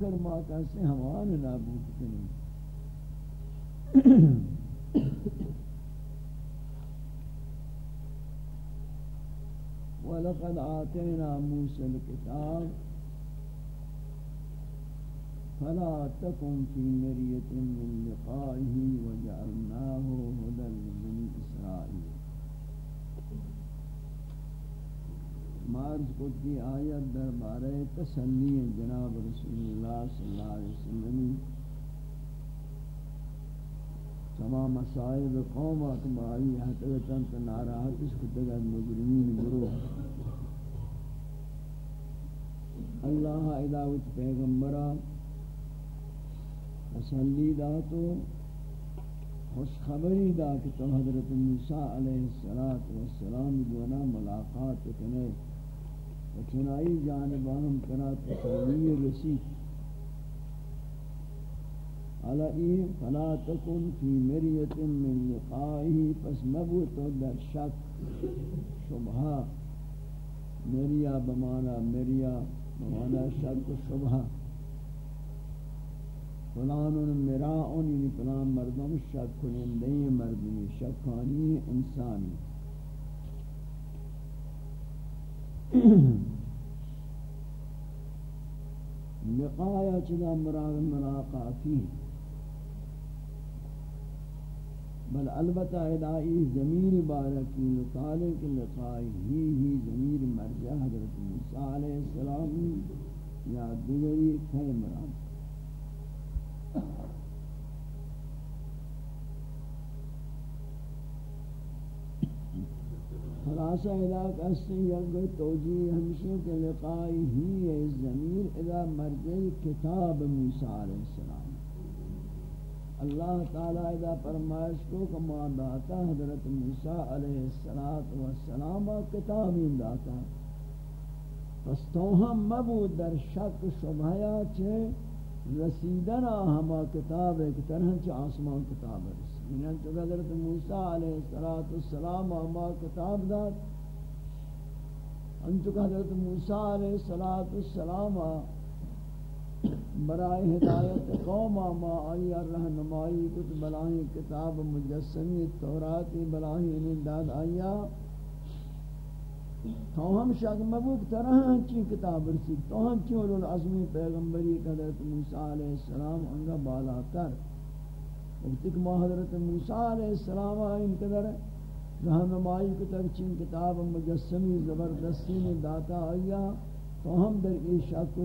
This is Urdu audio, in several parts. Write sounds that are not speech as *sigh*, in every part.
پھر ما کسی ہمان نابود کنی وَلَقَدْ آتَيْنَا مُوسَى الْكِتَابِ فلا تكن في مرية من لقائه وجعلناه هدى لبني إسرائيل مارز قدی آیت در بارے تسلی جناب رسول اللہ صلی اللہ علیہ وسلم تمام مصائب قوم اتباعی حتیتاً تناراحت اس کتگت مجرمین گروہ اللہ اداوت پیغمبرہ تسلی دا تو خوش خبری دا کہ تو حضرت موسیٰ علیہ السلام دونا ملاقات کنے و چنائی جانبانم کنا تسلی رسید علی فلا تکن فی مریت من لقائی، پس مبوتو در شک شبہا مریا بمانا مریا بمانا شک شبہا فلان مراء یعنی فلان مردم شک کنندے مردمی شکانی انسانی۔ *coughs* لقایا چدا مراد ملاقاتی. بل البتہ ادائی ضمیر بارکی متعلق لقائی ہی ہی ضمیر مرجع حضرت موسیٰ علیہ السلام یا دیگری کھر مراد. خلاصہ علاق اسن یلگو توجیہ ہمشہ کے لقائی ہی ہے زمین اذا مرجع کتاب موسیٰ علیہ السلام۔ اللہ تعالی اذا فرمائش کو کما داتا حضرت موسیٰ علیہ السلام کتاب داتا۔ پس تو ہم مبود در شک شبہیا چھے رسیدنا ہما کتاب ایک طرح چ آسمان کتاب ہے انہاں تو حضرت موسی علیہ الصلوۃ والسلام ہما کتاب داد۔ انچ حضرت موسی علیہ الصلوۃ والسلام برائے ہدایت قوم ما آئی رہنمائی کت بلاہی کتاب مجسمی، تورات بلاہی داد آیا تو ہم شک مبوک طرح چی کتاب رسید تو ہم چی اولو العظمی پیغمبری حضرت موسیٰ علیہ السلام انگا بالا کر۔ وقتی کہ حضرت موسیٰ علیہ السلام ان قدر رہنمائی کتر چین کتاب مجسمی زبردستی نے داتا آیا، تو ہم در ای شک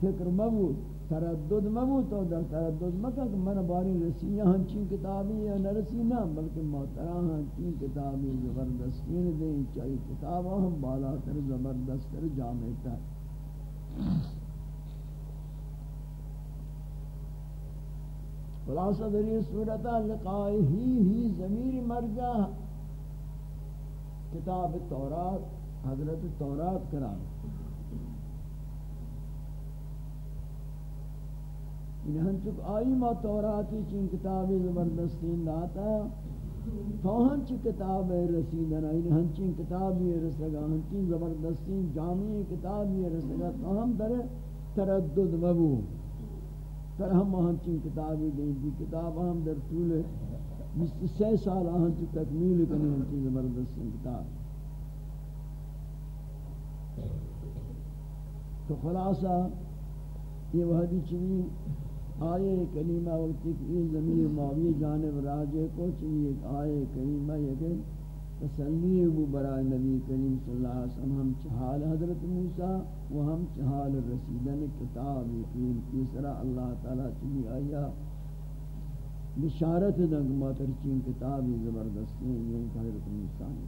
فکر مبوک تردد مبو تو در تردد مکہ کہ من باری رسیہ ہنچین کتابی یا نرسی نہ بلکہ محترہ ہنچین کتابی زبردستی زبردستین دیں چاہی کتابہ ہم بالا تر زبردست تر جامع تر۔ خلاصہ در یہ صورتہ لقائی ہی ہی ضمیر مرجع کتاب تورات، حضرت تورات کرام۔ یعنی ہم چک آئی ما توراتی چین کتابی زبردستین داتا تو ہم چی کتاب رسیدنا یعنی ہم چین کتابی رسگا، ہم چین زبردستین جامعی کتابی رسگا، تو ہم در تردد مبو پر ہم ہم چین کتابی دیں دی کتاب ہم در طول بیس سی سال ہم چی تکمیل کنی ہم چین زبردستین کتاب۔ تو خلاصہ، یہ وحدی چنی آئے کریمہ وقتی کہ یہ ضمیر معاوی جانب راجے کو چاہیے ایک آئے کریمہ، یہ کہ تسلی ابو برائے نبی کریم صلی اللہ علیہ وسلم، ہم چہال حضرت موسیٰ و ہم چہال رسیدن کتاب یقین تیسرا اللہ تعالیٰ چلی آیا۔ بشارت دنگ ماترچین کتابی زبردستی ہیں حضرت موسیٰ نے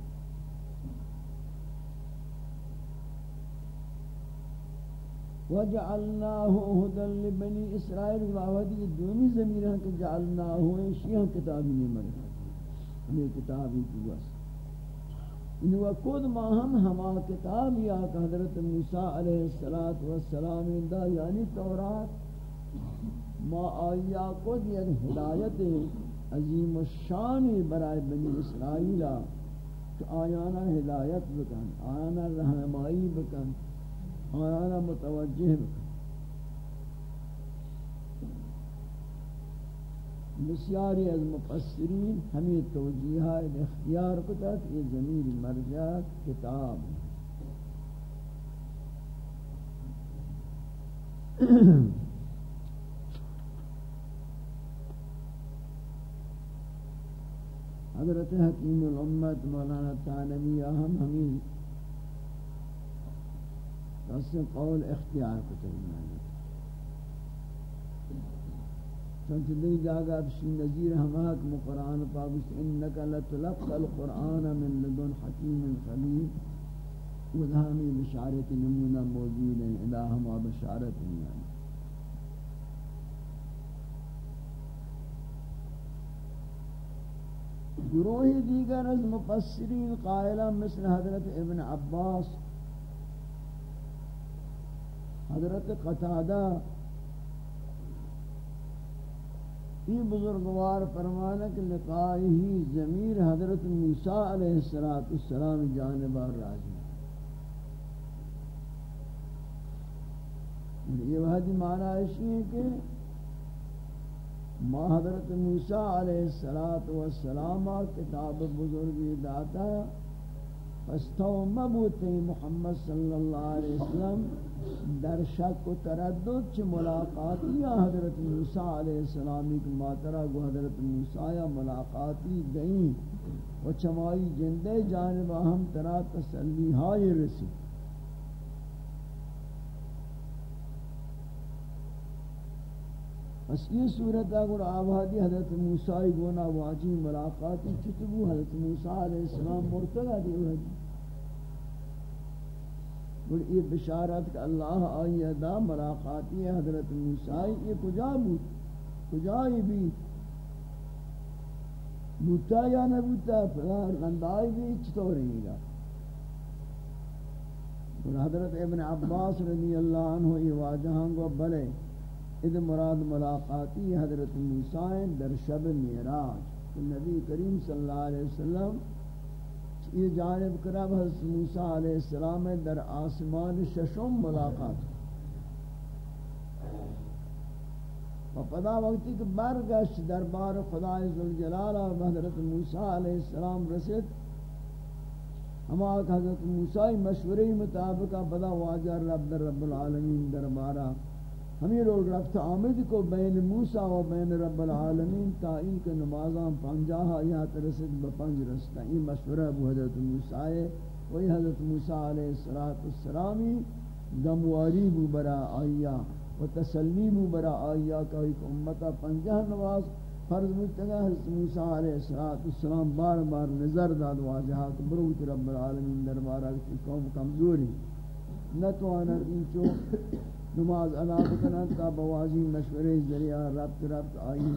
وجعلناه هدى لبني اسرائيل واودی دومی زمین ہے کہ جعلناه شیعہ کتابی نہیں مرے ہمیں کتابی کی واسطہ۔ ان وقود ما ہم ہما کتاب یا حضرت موسی علیہ الصلات والسلام دا یعنی تورات ما آیا کو یعنی ہدایت عظیم الشان برائے بنی اسرائیل کہ آیانا ہدایت بکن، آیانا رہنمائی بکن، آیانا متوجہ بکن۔ بسیاری از مفسرین ہمیں توجیہات اختیار کتا کہ یہ ضمیر مرجع کتاب *coughs* حضرت حکیم الامت مولانا تانوی ہم ہمیں قول اختیار کتا ہے چونکہ دی جاگا بشی نظیر ہماک مقرآن پاکش انکا لتلقى القرآن من لدن حکیم خبیر ودہمی بشارت نمونہ موجود ہیں الہ ہما بشارت ہیں گروہ دیگر از مفسرین قائلہ مثل حضرت ابن عباس حضرت قطادہ یہ بزرگوار فرمانا کہ لقائی ہی ضمیر حضرت موسیٰ علیہ السلام جانبار راجع یہ وحدی معنی ایسی ہے کہ ما حضرت موسیٰ علیہ السلام کتاب بزرگی داتا ہے۔ فستو مبوتی محمد صلی اللہ علیہ وسلم در شک و تردد چھ ملاقاتی یا حضرت موسیٰ علیہ السلامی کی ماترہ کو حضرت موسیٰ یا ملاقاتی دئیں و چمائی جندے جانب ہم ترا تسلی ہائی رسی اس یہ صورت اگر آبادی حضرت موسیٰ گونا واجی ملاقاتی چتبو حضرت موسیٰ علیہ السلام مرتدہ دیو حضرت اور یہ بشارت کہ اللہ آئی دا ملاقاتی حضرت موسیٰ، یہ کجا بود؟ کجای بھی؟ بوتا یا نہ بوتا رندائی بھی چطور رہی گا؟ اور حضرت ابن عباس رضی اللہ عنہ یہ واجہاں کو بلے اد مراد ملاقاتی حضرت موسیٰ در شب میراج نبی کریم صلی اللہ علیہ وسلم یہ جانب کرب حضرت موسیٰ علیہ السلام در آسمان ششم ملاقات۔ و پدا وقتی کہ برگشت دربار خدای ذوالجلال و حضرت موسیٰ علیہ السلام رسید ہما حضرت موسیٰ مشوری مطابق پدا واجہ رب در رب العالمین دربارہ ہمیں لوگ رفت آمد کو بین موسیٰ و بین رب العالمین تا ان کے نمازاں پنجاہ آیات رسد بپنج رستا۔ این مشورہ ابو حضرت موسیٰ ہے۔ وہی حضرت موسیٰ علیہ السلامی دمواری بو برا آیا و تسلی بو برا آیا کہ ایک امتا پنجاہ نماز فرض مجتگا حضرت موسیٰ علیہ السلام بار بار نظر داد واجہا کہ بروت رب العالمین دربارہ کی قوم کمزوری۔ نتوانا انچو نماز ادا بکنن تا بوازی مشورے ذریعہ ربط ربط آئی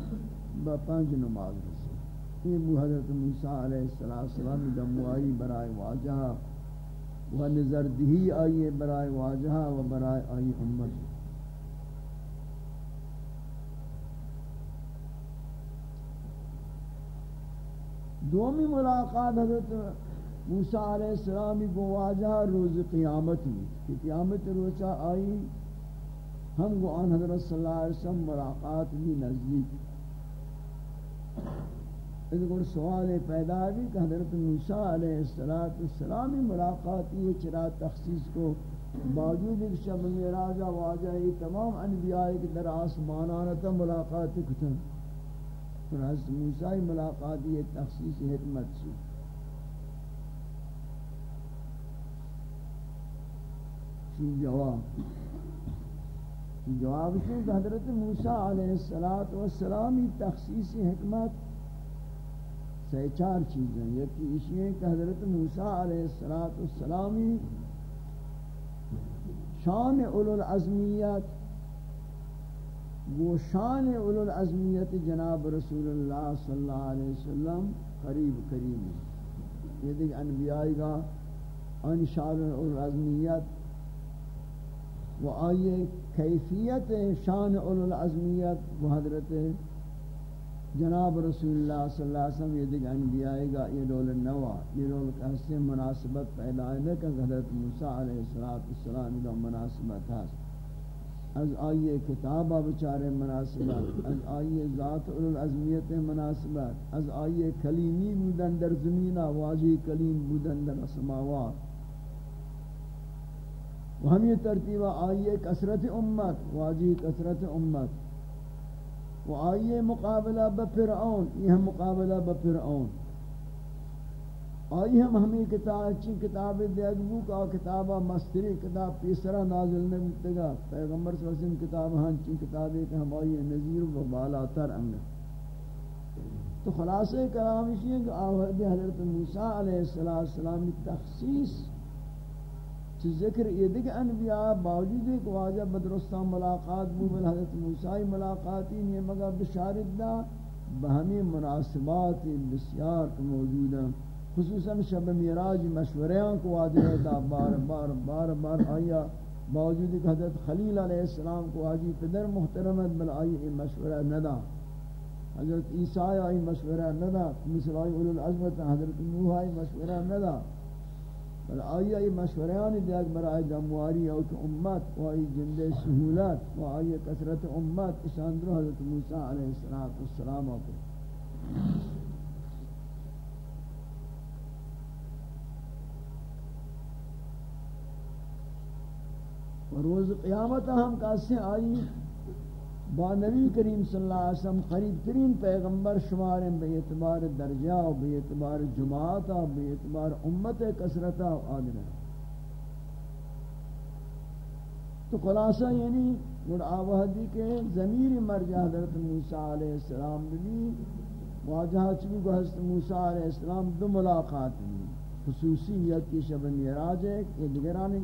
با پانچ نماز رسی۔ یہ بو حضرت موسیٰ علیہ السلام جمع برائے واجہا و نظر دہی آئی برائے واجہا و برائے آئی امت۔ دومی ملاقات حضرت موسیٰ علیہ السلامی کو واجہ روز قیامت ہوئی۔ کہ قیامت روچہ آئی ہم کو آن حضرت صلی اللہ علیہ وسلم ملاقات بھی نزدیک۔ اس کو سوال پیدا بھی کہ حضرت موسیٰ علیہ السلام ملاقات یہ چرا تخصیص کو باوجود ایک شب میراجہ واجہ یہ تمام انبیاء کے در آسمانانتا ملاقات کتن۔ حضرت موسیٰ ملاقات یہ تخصیص حکمت سے جواب جواب سے حضرت موسیٰ علیہ السلام تخصیص حکمت سے چار چیزیں یکی اشیاء کہ حضرت موسیٰ علیہ السلام شان اولو العظمیت، وہ شان اولو العظمیت جناب رسول اللہ صلی اللہ علیہ وسلم قریب کریم ہے یہ دیکھ انبیاء کا ان شان اولو العظمیت و آئیے کیفیت شان اولو العظمیت و حضرت جناب رسول اللہ صلی اللہ علیہ وسلم یہ دیکھ انبیاء گا، یہ رول نوا، یہ رول کہستے مناسبت پیدا ہے کہ حضرت موسیٰ علیہ السلام کا مناسبت ہے۔ از آئیے کتابہ بچارے مناسبات از آئیے ذات العظمیت مناسبات از آئیے کلیمی بودن در زمینہ، واجی کلیم بودن در سماوات۔ و ہم یہ ترتیبہ آئیے کثرت امت، واجی کثرت امت. و آئیے مقابلہ بفرعون یہ ہم مقابلہ بفرعون آئی ہم ہمیں کتاب اچھی کتاب دیکھ بو کا کتابہ مستری، کتاب پیسرہ نازل نہیں متگا پیغمبر صلی اللہ علیہ وسلم کتاب ہاں چی کتاب ایک ہم آئی نظیر و بالا تر انگ تو خلاصہ کلام اسی ہے کہ آوہد حضرت موسیٰ علیہ السلام تخصیص چی ذکر یہ دیکھ انبیاء باوجود ایک واجہ بدرستان ملاقات بو، بل حضرت موسیٰ ملاقاتی نہیں مگا بشارت دا بہمی مناسبات بسیار موجود ہیں، خصوصاً شب میراج مشوریاں کو آجے دا بار بار بار بار آیا۔ باوجود کہ حضرت خلیل علیہ السلام کو آجی پدر محترمت بل آئی مشورہ ندا حضرت عیسیٰ آئی مشورہ ندا مثل آئی اولو العظمت حضرت نوح آئی مشورہ ندا بل آئی ای مشوریان دیکھ برای جمواری او کہ امت و آئی جند سہولت و آئی کثرت امت اشاندر حضرت موسیٰ علیہ السلام آکے روز قیامت ہم کاسے آئی با نبی کریم صلی اللہ علیہ وسلم قریب ترین پیغمبر شمار بے اعتبار درجہ و بے اعتبار جماعت و بے اعتبار امت کثرت و آدم تو خلاصہ یعنی گڑ آوہدی کے ضمیر مرجع حضرت موسیٰ علیہ السلام بھی، واجہ چکی کو حضرت موسیٰ علیہ السلام دو ملاقات بھی خصوصیت کی شب میراج ہے کہ دیگرانی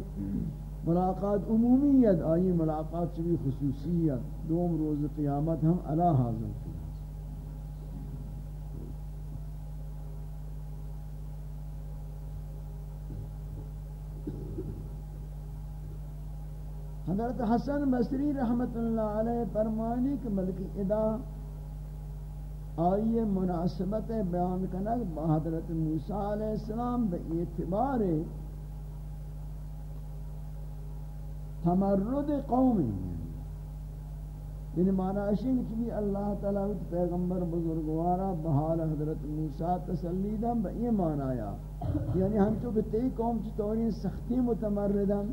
ملاقات عمومیت آئی ملاقات چلی خصوصیت، دوم روز قیامت ہم علا حاضر کی حضرت حسن بصری رحمت اللہ علیہ فرمانی کہ ملک ادا آئیے مناسبت بیان کنک با حضرت موسیٰ علیہ السلام بے اعتبار تمرد قومی یعنی معنی اشی کہ اللہ تعالی پیغمبر بزرگوارا بحال حضرت موسیٰ تسلیدم با یہ معنی آیا۔ یعنی ہم چونکہ تی قوم چطوری سختی متمردن،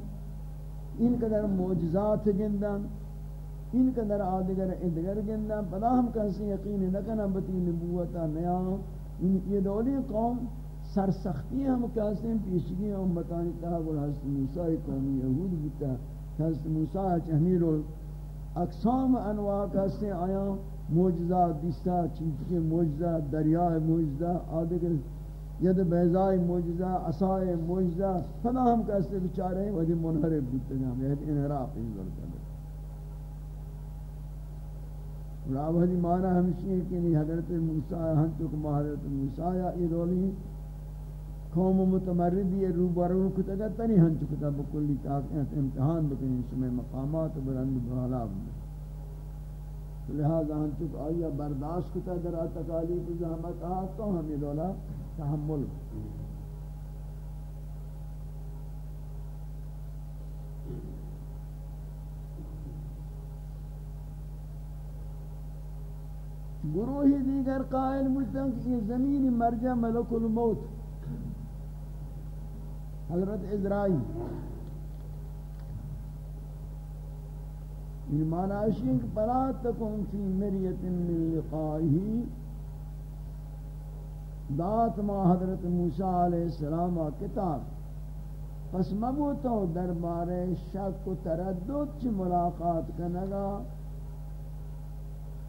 ان قدر معجزات گندن، ان قدر آدگر ادگر گندن۔ پدا ہم کسی یقین نکنن بتی نبوتا نیا یہ دولی قوم سرسختی ہم کہتے ہیں، پیشگی امتانی تحقل حضرت موسیٰ قومی یہود بتا حضرت موسیٰ چہمیر اقسام انواع کہتے آیا موجزہ دیستا چیز موجزہ دریائے موجزہ آدھگر ید بیضائی موجزہ عصائے موجزہ فنا ہم کہتے بچارے ہیں وہی منحرب بیتے ہیں ہم یہ یعنی انحراف ہی ضرورت ہے راوہدی معنی ہمشی ہے کہ حضرت موسیٰ ہم چکم حضرت موسیٰ یا ایدولی قوم متمردی روبرو کو کتا تنی ہن چکتا بکلی تاکیت امتحان بکنی سمیں مقامات بلند بحالا لہذا ہن چک آیا برداشت کتا در تکالیف زحمت آتا تو ہمیں دولا تحمل۔ گروہی دیگر قائل مجھتا کہ یہ زمین مرجع ملک الموت۔ حضرت ازرائیل این معنی ہے کہ پلا تکن فی مریت من لقائہی دات ما حضرت موسیٰ علیہ السلام کتاب پس مبوتو دربار شک و تردد چی ملاقات کنگا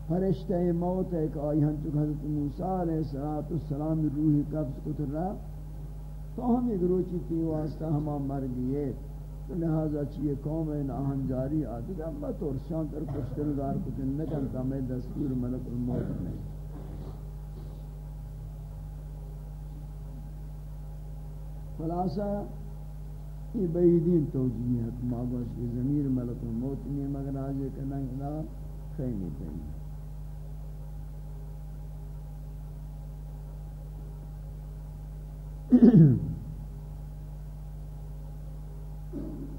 فرشتہ موت ایک آئی ہم چک حضرت موسیٰ علیہ السلام روحی قبض کتر رہا تو ہم ایک روچی تھی واسطہ ہما مر گئے تو لہذا چیئے قوم این آہن جاری آتی کہ اما تو شان تر کشتر دار کتن نکن تا میں دستور ملک الموت نہیں خلاصہ، یہ بیدین توجیہ ہے کہ ماباش کی زمین ملک الموت نہیں مگر آجے کرنا خیلی چاہیے تو *clears throat*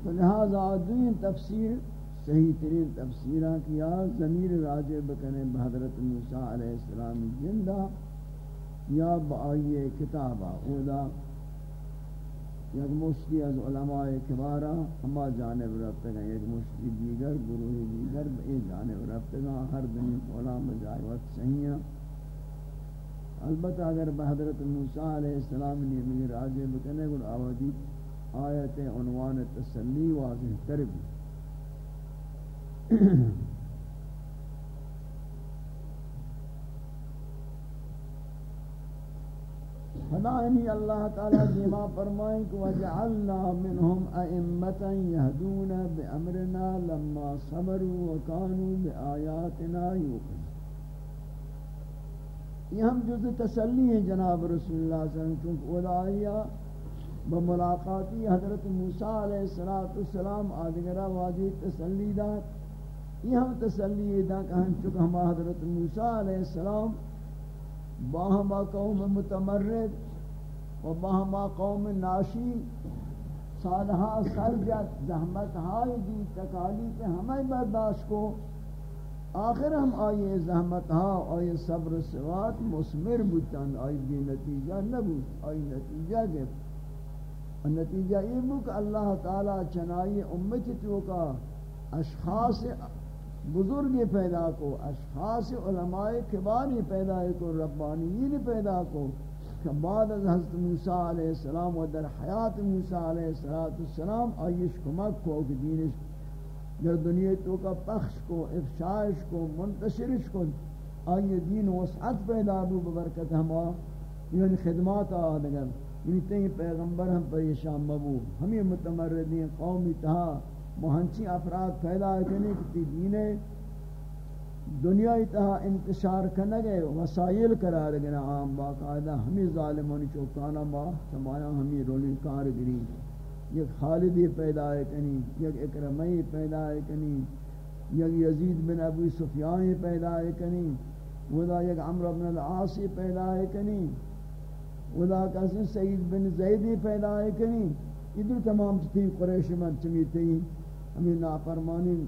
لہذا دوین تفسیر صحیح ترین تفسیرہ کیا ضمیر راجع بکنے بحضرت موسیٰ علیہ السلام جندہ یا بآئی کتابہ اودا یک مشتی از علماء کبارا ہما جانب رفتے گا یک مشتی دیگر گروہی دیگر بئی جانب رفتے گا ہر دنی علماء جائے صحیح ہے البتہ اگر بحضرت موسیٰ علیہ السلام نے مجھے راجع بکنے گل آوازی، آیت عنوان تسلی واضح کر بھی فدائنی اللہ تعالی دیما فرمائیں کہ وجعلنا منہم ائمتا یہدون بامرنا لما صبروا وکانوا بآیاتنا یوقن یہ ہم جز تسلی ہیں جناب رسول اللہ صلی اللہ علیہ وسلم، چونکہ اولائیہ بملاقاتی حضرت موسیٰ علیہ السلام آدھگرہ واجی تسلی دار یہ ہم تسلی دا کہ ہم چونکہ ہم حضرت موسیٰ علیہ السلام باہما قوم متمرد و باہما قوم ناشی سالہا سرجت، زحمت ہائی دی تکالی پہ ہمیں برداشت کو۔ آخر ہم آئیے زحمت ہاں آئیے صبر سوات مسمر بودتاں آئی بھی نتیجہ نبود آئی نتیجہ گفت نتیجہ یہ بو کہ اللہ تعالی چنائی امت تو کا اشخاص بزرگ پیدا کو، اشخاص علماء کباری پیدا کو، ربانیین پیدا کو، کہ بعد از حضرت موسیٰ علیہ السلام و در حیات موسیٰ علیہ السلام آئیش کمک کو، کہ دینش در دنیا تو کا پخش کو، افشائش کو، منتشرش کو آئی دین وسعت پیدا بو ببرکت ہما یعنی خدمات آدگر یعنی تین پیغمبر ہم پریشان مبو۔ ہمیں متمردین قومی تہا مہنچی افراد پیدا کرنے کی دین۔ دنیا تہا انتشار کنگے، وسائل قرار گنا عام باقاعدہ ہمیں ظالمانی چوکانا، با، سمایا ہمیں رولی کارگری۔ یک خالدی پیدا ہے کنی، یک اکرمی پیدا ہے کنی، یک یزید بن ابو سفیان پیدا ہے کنی، ودا یک عمر بن العاص پیدا ہے کنی، ودا کسی سید بن زیدی پیدا ہے کنی ادھر تمام تھی قریش من چمی تھی ہمیں نافرمانی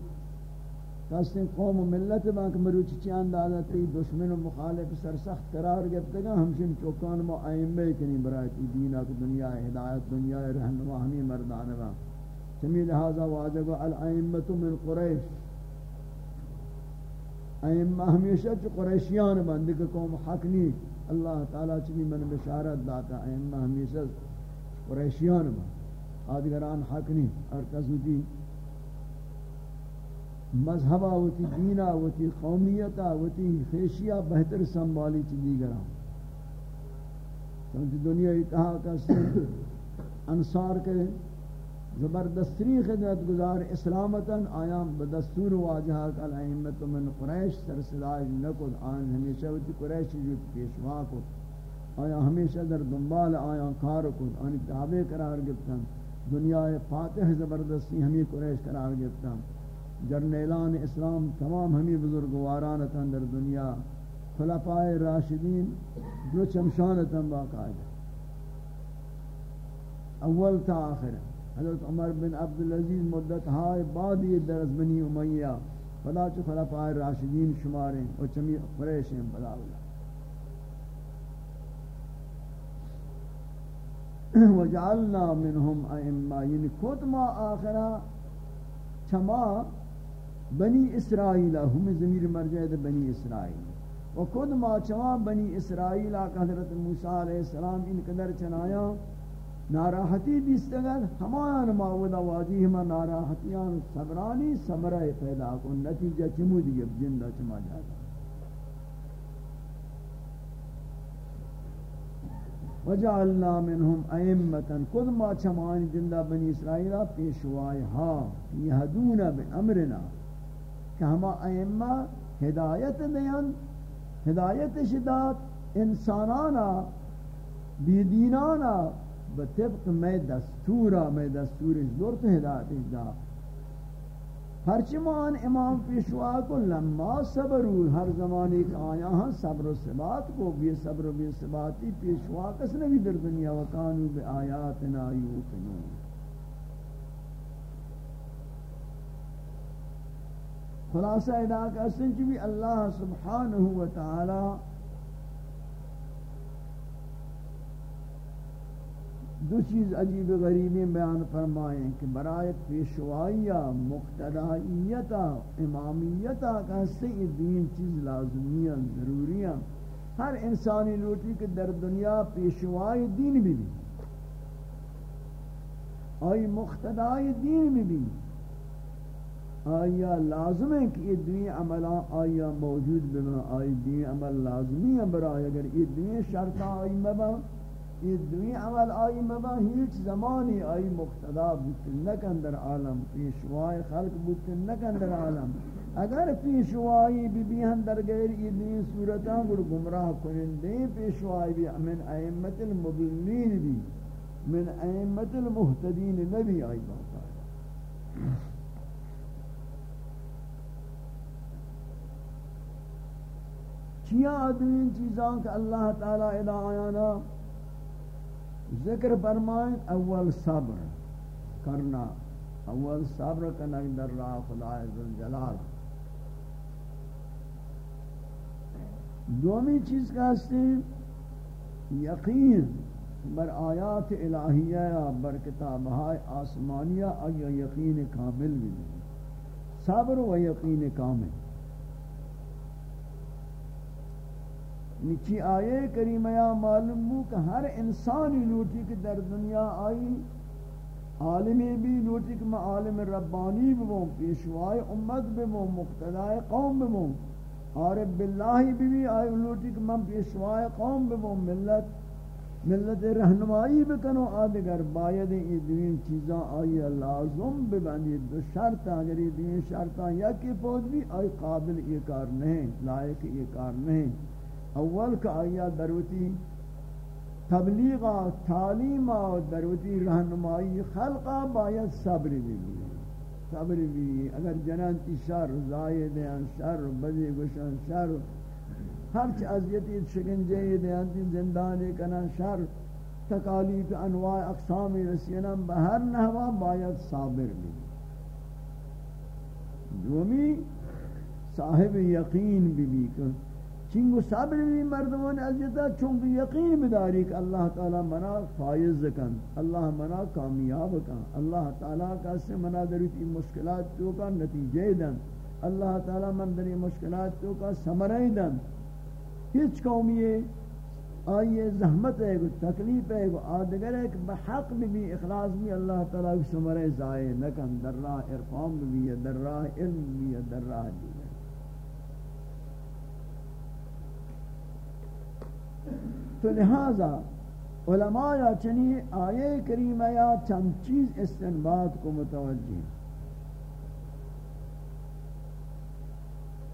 کسی قوم و ملت بانک مروچ چی اندازہ تی دشمن و مخالف سر سخت قرار گفتے گا ہمشن چوکان ما ائمہ کنی برای تی دینہ کو دنیا ہدایت دنیا رہنما ہمیں مردان با چمی لہذا واجب الائمت من قریش. ائمہ ہمیشہ چو قریشیان بندی کہ قوم حق نہیں اللہ تعالی چمی من بشارت داتا ائمہ ہمیشہ قریشیان بند آدگران حق نہیں اور کسوتی مذہبہ ہوتی دینہ ہوتی قومیتہ ہوتی خیشیہ بہتر سنبھالی چی دیگرہ چونکہ دنیا اتحا کا انصار کے زبردستری خدمت گزار، اسلامتاً آیا بدستور واجہا کل احمت من قریش سرسلاج نکد، آن ہمیشہ ہوتی قریش جو پیشوا کو آیا ہمیشہ در دنبال آیا کار کد؟ آنی تابع قرار گفتن دنیا فاتح زبردستی ہمیں قریش قرار گفتن جرنیلان اسلام تمام ہمیں بزرگواران تن در دنیا خلفائے راشدین دو چمشان تن باقاعدہ۔ اول تا آخر۔ حضرت عمر بن عبدالعزیز مدت ہائے بعد یہ درز بنی امیہ فلا چو خلفائے راشدین شماریں اور چمی قریشیں بلا بلا۔ *clears throat* وجعلنا منهم ائمہ یعنی خود ما آخرہ، چما بنی اسرائیل ہم ضمیر مرجع بنی اسرائیل۔ و خود ما چوا بنی اسرائیل کا حضرت موسی علیہ السلام ان قدر چنایا، ناراحتی بیستگر ہمان ماودا واجی، ہما ناراحتیان صبرانی صبرہ پیدا کو نتیجہ چمو دیگے جندہ چما جاتا۔ وجعلنا منهم ائمه خود ما چمان جندہ بنی اسرائیل پیشوائی ہا یہدون بامرنا۔ کہ ہما ائمہ ہدایت دیان ہدایت شدات انسانانا، بیدینانا بطبق میں دستورا میں دستور زورت ہدایت دا. ہرچمان امام پیشوا کو لما صبرو ہر زمانے کا آیا ہاں صبر و ثبات کو بھی صبر و بھی ثباتی پیشوا کس نے بھی در دنیا وکانو بے آیاتنا یوکنون خلاصہ ادا کا سنچ بھی اللہ سبحانہ و تعالی دو چیز عجیب غریبی بیان فرمائیں کہ برای پیشوائیہ مقتدائیتا امامیتا کا یہ دین چیز لازمیہ ضروریہ ہر انسانی لوٹی کہ در دنیا پیشوائی دین بھی بھی آئی مقتدائی دین بھی بھی آیا لازم ہے کہ یہ دنی عملہ آیا موجود بنا، آئی دین عمل لازمی ہے برای اگر یہ دنی شرطہ آئی مبا یہ دنی عمل آئی مبا ہیچ زمانی آئی مقتدا بودتن نکن در عالم، پیشوائی خلق بودتن نکن در عالم۔ اگر پیشوائی بھی بھی ہم در غیر یہ دنی صورتاں گر گمراہ کنن دیں پیشوائی بھی من ائمت المضلین بھی، من ائمت المحتدین نبی آئی بات آئی چیاں آدمین چیزاں کہ اللہ تعالی الہ آیانا؟ ذکر فرمائیں، اول صبر کرنا۔ اول صبر کرنا در راہ خدا عزالجلال دومی چیز کا ہستے یقین بر آیات الہیہ یا بر کتابہ آسمانیہ آیا یقین کامل بھی صبر و یقین کامل۔ نیچی آئے کریمہ یا معلوم ہو کہ ہر انسانی لوٹی کی در دنیا آئی، عالمی بھی لوٹی کہ میں عالم ربانی بموں پیشوائی امت بموں مقتدائی قوم بموں عارب باللہ بھی بھی آئی لوٹی کہ میں پیشوائی قوم بموں ملت ملت رہنمائی بکنو آدگر باید یہ دوین چیزاں آئی، لازم ببندی دو شرط اگر یہ دوین شرطاں یا کی پود بھی، آئی قابل یہ کار نہیں، لائق یہ کار نہیں۔ اول کا آیا دروتی، تبلیغ تعلیم دروتی رہنمائی خلقہ باید صبر بھی صبر بھی، اگر جنان تی شر، زائد ہیں، شر، بدی گشن، شر۔ ہر چی عذیتی شکنجے دیان تی زندانی کنن شر۔ تکالیف انواع، اقسام رسینم بہر نحوہ باید صابر بھی۔ دومی، صاحب یقین بھی بھی کہ چنگو صبر بھی مردمان عزیزہ چونکہ یقین بداری کہ اللہ تعالی منا فائز کن اللہ منا کامیاب کن، اللہ تعالی کا سے منا دریتی مشکلات تو کا نتیجے دن، اللہ تعالی من دری مشکلات تو کا سمرائی دن۔ ہیچ قومی آئیے زحمت ہے تکلیف ہے آدگر ہے کہ بحق بھی اخلاص بھی اللہ تعالی کی سمرائی زائے نکن در راہ ارفام بھی در راہ علم بھی در راہ دیگر تو لہذا علماء یا چنی آیے کریمہ یا چند چیز استنباد کو متوجہ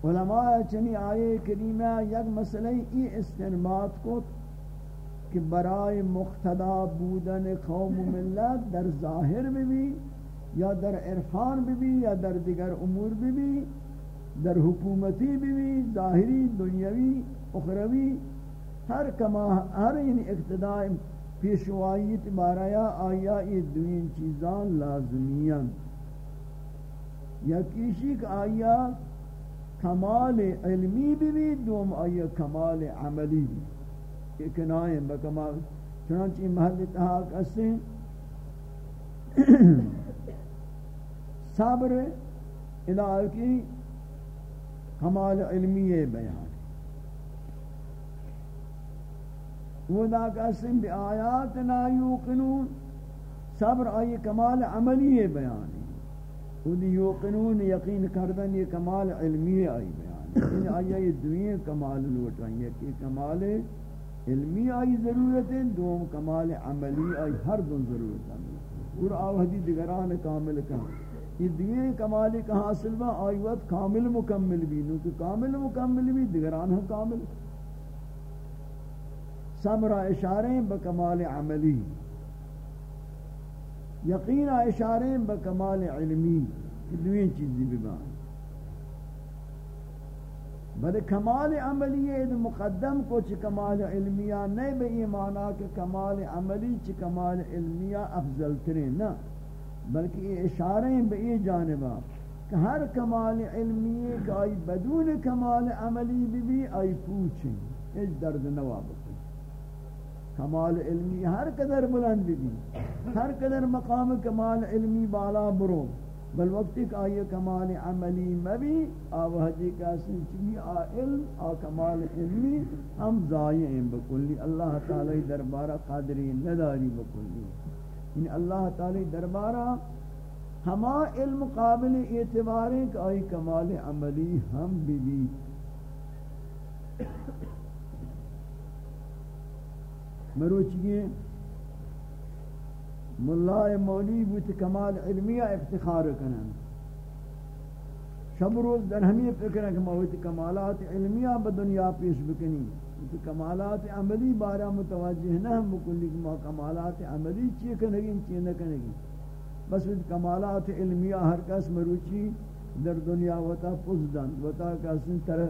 علماء یا چنی آیے کریمہ یک مسئلہ ای استنباد کو کہ برائے مقتدا بودن قوم ملت در ظاہر میں بھی یا در عرفان بھی بھی یا در دیگر امور بھی بھی، در حکومتی بھی بھی، ظاہری، دنیاوی، اخروی ہر کما ہر ان اقتداء پیشوائیت بارایا آیا یہ دوین چیزان لازمیان یا کیشی کا آیا کمال علمی بھی دوم آیا کمال عملی بھی ایک نائیں بکمال۔ چنانچہ محل اتحاق اسے *clears throat* صبر الہی کی کمال علمی بیان۔ ودا قسم بی آیاتنا یوقنون، صبر آئی کمال عملی بیان ودی یوقنون یقین کردن یہ کمال علمی آئی بیان ان آئی دوئیں کمال لوٹائیں۔ یکی کمال علمی آئی ضرورت ہے، دوم کمال عملی آئی، ہر دن ضرورت ہے۔ اور آوہدی دگران کامل کہاں یہ دیئے کمالی کا حاصل با آئی وقت کامل مکمل بھی، نو کہ کامل مکمل بھی دگران ہم کامل۔ سمرا اشاریں بکمال عملی۔ یقین اشاریں بکمال علمی۔ کہ دوئیں چیزی ببان بل کمال عملی ہے مقدم کو چھ کمال علمیہ نہیں، بے ایمانا کہ کمال عملی چھ کمال علمیہ افضل ترین نا۔ بلکہ یہ اشاریں بے یہ جانبا کہ ہر کمال علمی کہ آئی بدون کمال عملی بھی بھی آئی پوچھیں۔ اس درد نواب کمال علمی ہر قدر بلند بھی۔ ہر قدر مقام کمال علمی بالا برو۔ بل وقت ایک آئی کمال عملی مبی آوہدی کا سنچی آ علم، آ کمال علمی۔ ہم ضائعیں بکلی۔ اللہ تعالی دربارہ قادری نداری بکلی۔ یعنی اللہ تعالی دربارہ ہما علم قابل اعتبار کہ آئی کمال عملی ہم بھی بھی۔ مروچی ملا مولی بوت کمال علمیہ افتخار کنن۔ شب روز در ہمی فکر ہے کہ موت کمالات علمیہ بدنیا پیش بکنی۔ کہ کمالات عملی بارہ متوجہ نہ ہم بکلی کہ کمالات عملی چیئے کنگی، چیئے نہ کنگی۔ بس کمالات علمیہ ہر کس مروچی در دنیا وتا پزدن وتا کسن طرح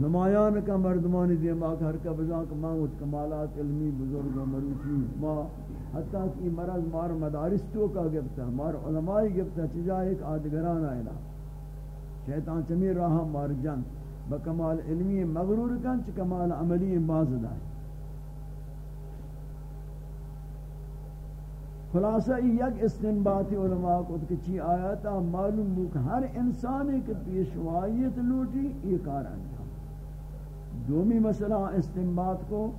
نمایان کا مردمان دیما ہر کا بزان کا مانگت کمالات علمی بزرگ و مروچی ما حتیٰ کہ مرض مار مدارس تو کا گفتا مار علماء گفتا چجا ایک آدگران آئینا شیطان چمی راہ مار جن بکمال علمی مغرور کن چھ کمال عملی باز دائیں۔ خلاصہ یک استنباتی علماء کو کہ چی آیاتا معلوم ہو ہر انسانی کے پیشوائیت لوٹی، یہ کار انجام دومی مسئلہ استنبات کو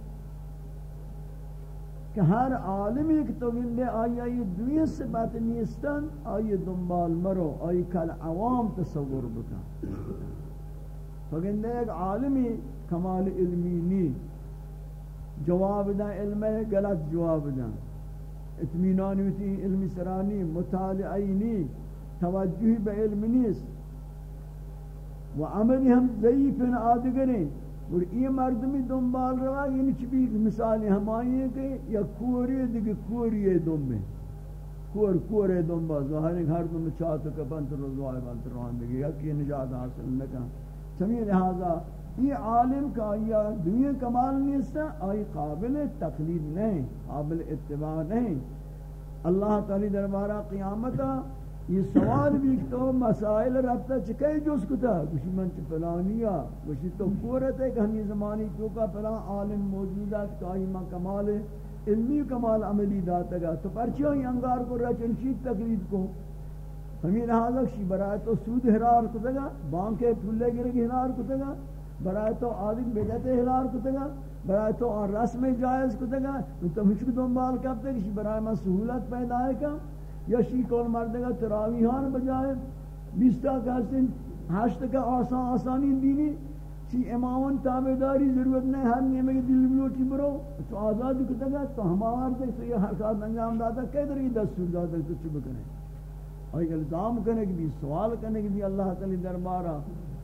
کہ ہر عالمی کہ تو گندے آئی آئی دوی صفت نیستن، آئی دنبال مرو، آئی کل عوام تصور بکا تو گندے ایک عالمی کمال علمی نی. جواب دا علم ہے، غلط جواب دا اطمینان ہوتی، علم سرانی، مطالعی نی. توجہ بے علم نیست. و عملی ہم ضعیف آدگریں اور یہ مردمی دنبال روا یعنی چبی مثالی ہمائی ہے کہ یا کوری ہے دیکھ کوری ہے دنبے کور کور ہے دنبا ظاہر ہے ہر دن چاہتا کہ بنت رضوائی بنت روان دیکھ یا کہ نجات حاصل نکا سمی لہذا یہ عالم کا یا دنیا کمال نہیں ہے آئی قابل تقلید نہیں قابل اتباع نہیں اللہ تعالی دربارہ قیامتا یہ سوال بھی تو مسائل ربطہ چکے جس کتا کچھ من چ فلانیا کچھ تو قورت ہے کہ ہم یہ زمانی تو کا فلان عالم موجود ہے کہ آئی کمال علمی کمال عملی داتا گا تو پرچیوں ہی انگار کو رچن شید تقلید کو۔ ہمیں لہذا کشی برای تو سود حرار کتا گا بانکے پھولے گرے حرار کتا گا برای تو آدم بیدت حلال کتے گا برای تو آن رسم جائز کتے گا۔ تو ہچ کو دنبال کرتے کہ برای میں سہولت پیدا ہے کا یا شی کول مردے تراویحان بجائے، بیستا کہستن ہشت کا آسان آسانی دینی، چی امامان تابداری ضرورت نہیں، ہر نیمے دل بلوٹی برو، تو آزاد کتے گا، تو ہمارے تک تو یہ حرکات انجام داتا، کئی در یہ دستور داتا، تو چو بکنے اور یہ الزام کرنے کی بھی، سوال کرنے کی بھی اللہ تعالی دربارہ،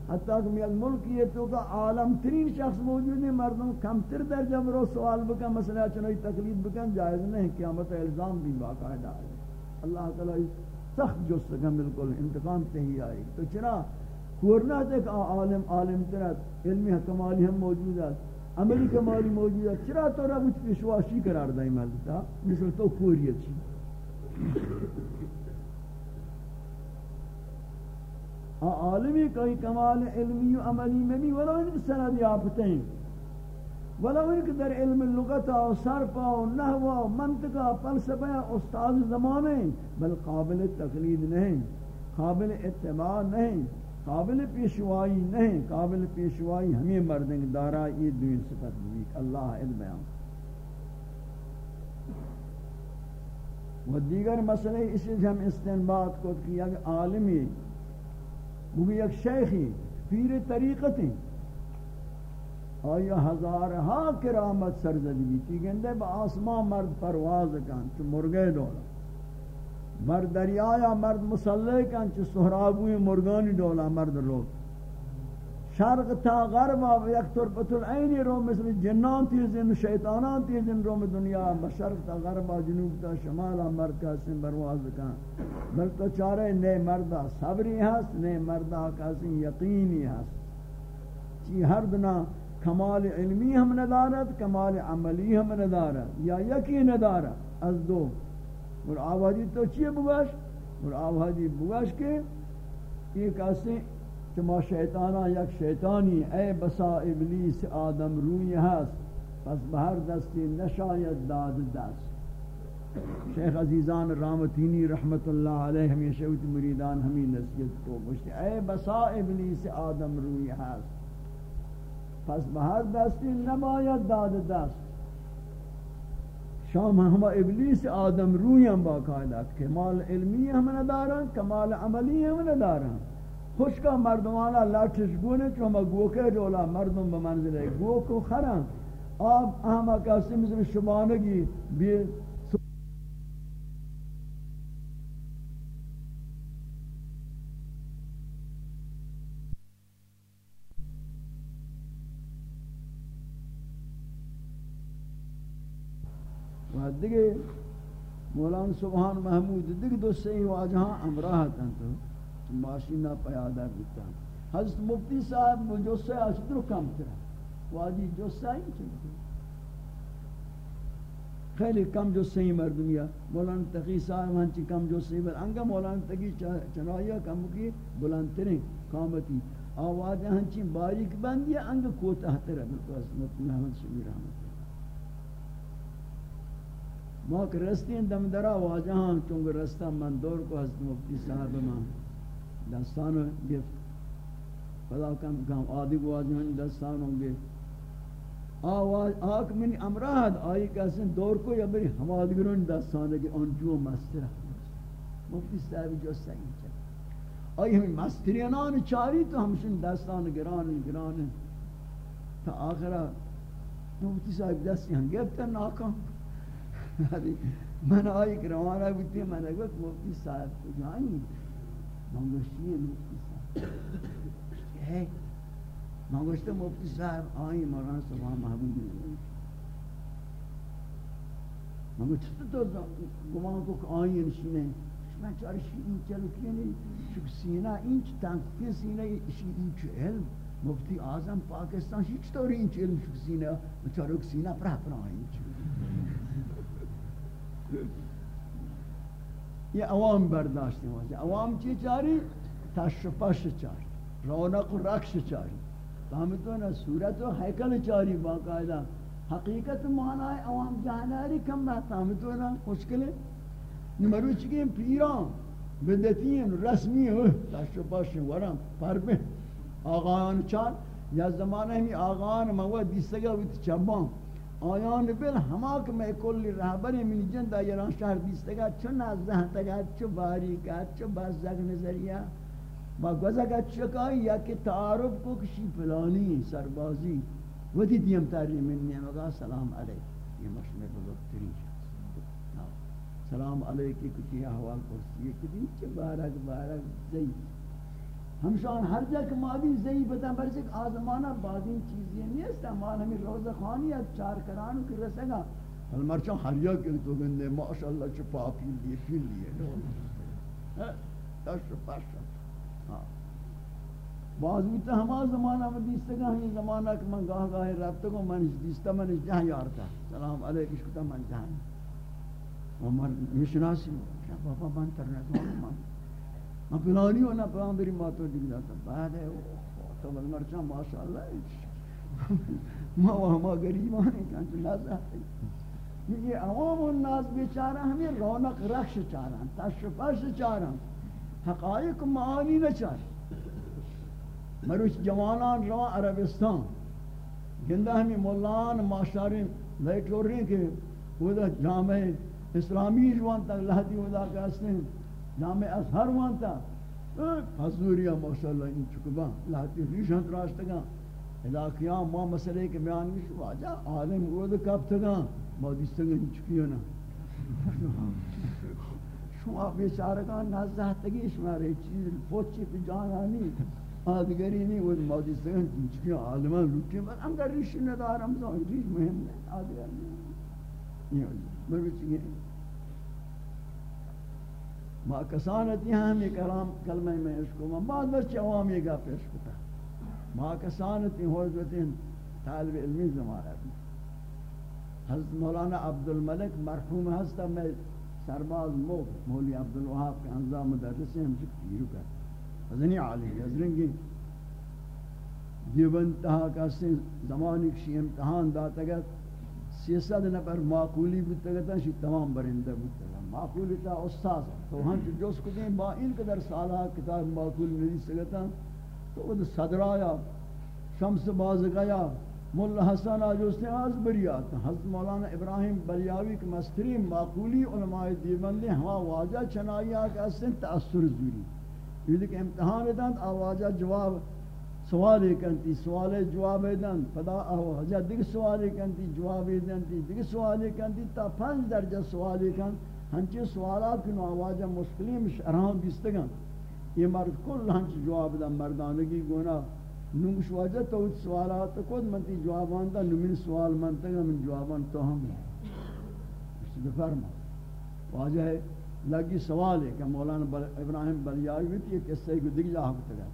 حتیٰ کہ میل ملک یہ تو کہ عالم ترین شخص موجود ہے مردم کم تر درجہ برو سوال بکن، مسئلہ چنوی تکلیف بکن، جائز نہیں، قیامت الزام بھی باقاعدہ ہے۔ اللہ تعالی سخت جو سکن بالکل انتقام تہی آئی تو چرا کورنا تک عالم عالم ترت علمی کمالی ہم موجود ہے عملی کمالی موجود ہے چرا تو رب اچھ پیشواشی قرار دائی ملتا مثل تو کوریت چی۔ عالمی کوئی کمال علمی و عملی میں بھی ولو ان سند یافتے ہیں ولو ان کے در علم لغت و صرف و نحو و منطق و فلسفہ استاد زمانے بل قابل تقلید نہیں قابل اتباع نہیں قابل پیشوائی نہیں قابل پیشوائی ہمیں مردیں دارا، یہ دوین صفت بھی اللہ علم بیان و دیگر مسئلے اسی سے ہم استنباط کو کہ یک عالمی وہ بھی ایک شیخی پیر طریقتی آیا ہزارہا کرامت سرزدگی تی گندے با آسمان مرد پرواز کن چو مرگے دولا بر دریایا، مرد مسلح کن چو سہرابوی مرگانی دولا مرد روک شرق تا غرب و یک طرفت العینی رو مثل جنان تیزن شیطانان تیزن رو دنیا بشرق تا غرب و جنوب تا شمال مرد کا سن برواز کن۔ بل تو چارے، نئے مردہ صبری ہست نئے مردہ کا سن یقینی ہست چی ہر دنا کمال علمی ہم ندارت کمال عملی ہم ندارت یا یکی ندارت از دو۔ اور آوازی تو چیئے بگوش؟ اور آوازی بگوش کے یہ کہتے ہیں کہ ما شیطانا یک شیطانی، اے بسا ابلیس آدم روی ہست پس بہر دستی نشاید داد دست۔ شیخ عزیزان رامتینی رحمت اللہ علیہ، ہمیشہ اوت مریدان ہمیں نصیحت کو گوشتے، اے بسا ابلیس آدم روی ہست پس بہر دستی نباید داد دست. شام ہم ابلیس آدم روی ہم باقاعدہ کمال علمی ہم ندارن کمال عملی ہم ندارن. خوش کا مردمانا لاتش گونے چو ہم گوکے جولا مردم به بمنزلے گوکو خرم آب اہم کسی مثل شبانگی بھی دیگه مولانا سبحان محمود دیگه دو سہی واجہاں امراہ تن تو ماشینہ پیادہ بیتا حضرت مفتی صاحب جو سے اشتر کم کرا۔ واجی جو سائی چلتے خیلی کم جو سہی مردمیا مولانا تقی صاحب ہاں ہنچی کم جو سہی بل انگا مولانا تقی چنائیہ کم کی بلندترین کامتی آواز ہنچی ہاں باریک بندی، انگا کوتا ہتر ہے بلکہ حضرت محمد شبیر رحمت ما کہ رستین دم درا واجہاں چونکہ رستہ من دور کو حضرت مفتی صاحب ماں دستانو گفت. خدا کم کم آدھی واجہاں دستانو گفت. آواز آک منی امراحت، آئی کسن دور کو یا بری حمادگرون دستانو گی انجو مستر مفتی صاحب جو سعین چل آئی ہمیں مسترینان چاری تو ہمشن دستان گران گران. تا آخرہ مفتی صاحب دستی ہم گفتا ناکام من آئی که روانه بودی من گفت مفتی صاحب کو کجایی من گوشتی مفتی صاحب. من گوشتم مفتی صاحب. آئی مران صبح محبوب نگوشت من گوشت تو گمان کو آئی نشینه؟ من چاره شیعی چلو کنی یعنی چون سینه سینہ انچ تنکتی سینه؟ شیئی چه علم مفتی آزم پاکستان شیئی طوری انچ چه علم چون سینه چاره سینہ پرہ پرہ آئی چه یہ عوام برداشت نہیں عوام چی چاری تشپش چاری رونق و رقش چاری فهمتو نا صورت و حیکل چاری باقاعدہ حقیقت معنی عوام جاناری کم بات فهمتو نا مشکل ہے نمرو چکیم پیران بدتین رسمی ہو تشپش ورم پر بے آغایان چار یا زمانہ ہمی آغایان مواد دیستگا بیت چبان آیان بل ہماک میں کل رہبر من جن جند ایران شہر بیستگا چو نازدہ تگا چو باریکا چو بازدگ نظریہ، با گوزگا چکای یا کہ تعارف کو کشی پلانی سربازی۔ ودی دیم تاری من نیمگا سلام علیک۔ یہ مشمع بزرگترین شخص سلام علیکی کچی احوال کرسی، یہ کدی چو بارک بارک زید۔ ہمشان ہر جا کہ مادی زئی بتا برسک آزمانہ بعدین چیزیں نہیں ہے استعمال ہمیں روز خانی ہے چار کرانو کی رسگا بل مرچان ہر جا کہ تو گندے ماشاءاللہ چپا پیل لیے پیل لیے۔ تش پش ہاں۔ بعض ہوتا ہما زمانہ میں دیستا گا ہی زمانہ کہ من گاہ گاہ رابطہ کو من دیستا من جہاں یارتا سلام علیکم شکتا من جہاں۔ ومر یشناسی بابا من ترنیت من ما فلانی و نا فلان بری ما تو دیگه داتا بعد ہے تو بل مرچان ماشاءاللہ *laughs* ما و ہما گریبانی کانچو نازا یہ عوام الناس بیچارہ ہمیں رونق رخش چاران تشفش چاران حقائق معانی نہ چار مروچ جوانان روان عربستان. گندہ ہمیں مولان معاشرین لیٹور رہے ہیں کہ وہ جامع اسلامی جوان تک لہتی ہو ودا کہتے ہیں نام اظہر وانتا۔ حضوریا ماشاءاللہ ان چکبا لاتی ریشان تراشتگا اذا قیام، ما مسئلے کے بیان میں شو، آجا، عالم اود کب تگا ما دیستگا ان چکیونا شما بیچارگان نازدہ تگی شمارے چیز، پوچی پی جانانی، آدگری نہیں وہ ما دیستگا ان چکیو عالمان لوٹی بس ہم در ریش ندارم زون ریش مهم ہے آدگر نہیں یہ مرمی چکیو ما کسانتی ہم یہ کلام کلمہ میں اس کو بعد بچے عوام یہ گا پیش کتا۔ ما کسانتی حضرت طالب علمی زمانہ حضرت مولانا عبدالملک مرحوم ہستا میں سرباز موک مولی عبدالوحاب کے انزا مدرس ہیں، ہم سے پیرو کر۔ ازنی عالی ازرنگی دیوانتہا کسی زمانی کشی امتحان داتا گا۔ سیسد نفر معقولی بودتا گا شی تمام برندہ بودتا گا معقولی تا استاز تو ہم جس کو دیں با این قدر سالہ کتاب معقول نویس سکتا تو وہ صدرایا، شمس بازگایا مولا حسن آجوستے آز بریات. حضرت مولانا ابراہیم بریاوی کے مستری معقولی علماء دیوبندی ہوا واجہ چنائیا کہ اسن تأثر زوری. یعنی یہ لیکن امتحان دن آواجہ جواب سوال کنتی سوال جواب دن پدا آواجہ دیکھ سوال کنتی، جواب دن تی سوال کنتی، تا پنج درجہ سوال کن ہنچے سوالات کنو آواجہ مشکلی مشرحان بیستگن یہ مرد کل ہنچ جواب دن، مردانگی گونا نوش واجہ تو سوالات کو منتی جوابان دا نمین سوال منتا گا من جوابان تو ہم ہیں اس سے فرما. واجہ لگی سوال ہے کہ مولانا ابراہیم بلیائی بھی یہ قصہ کو دیکھ جا ہوتا گا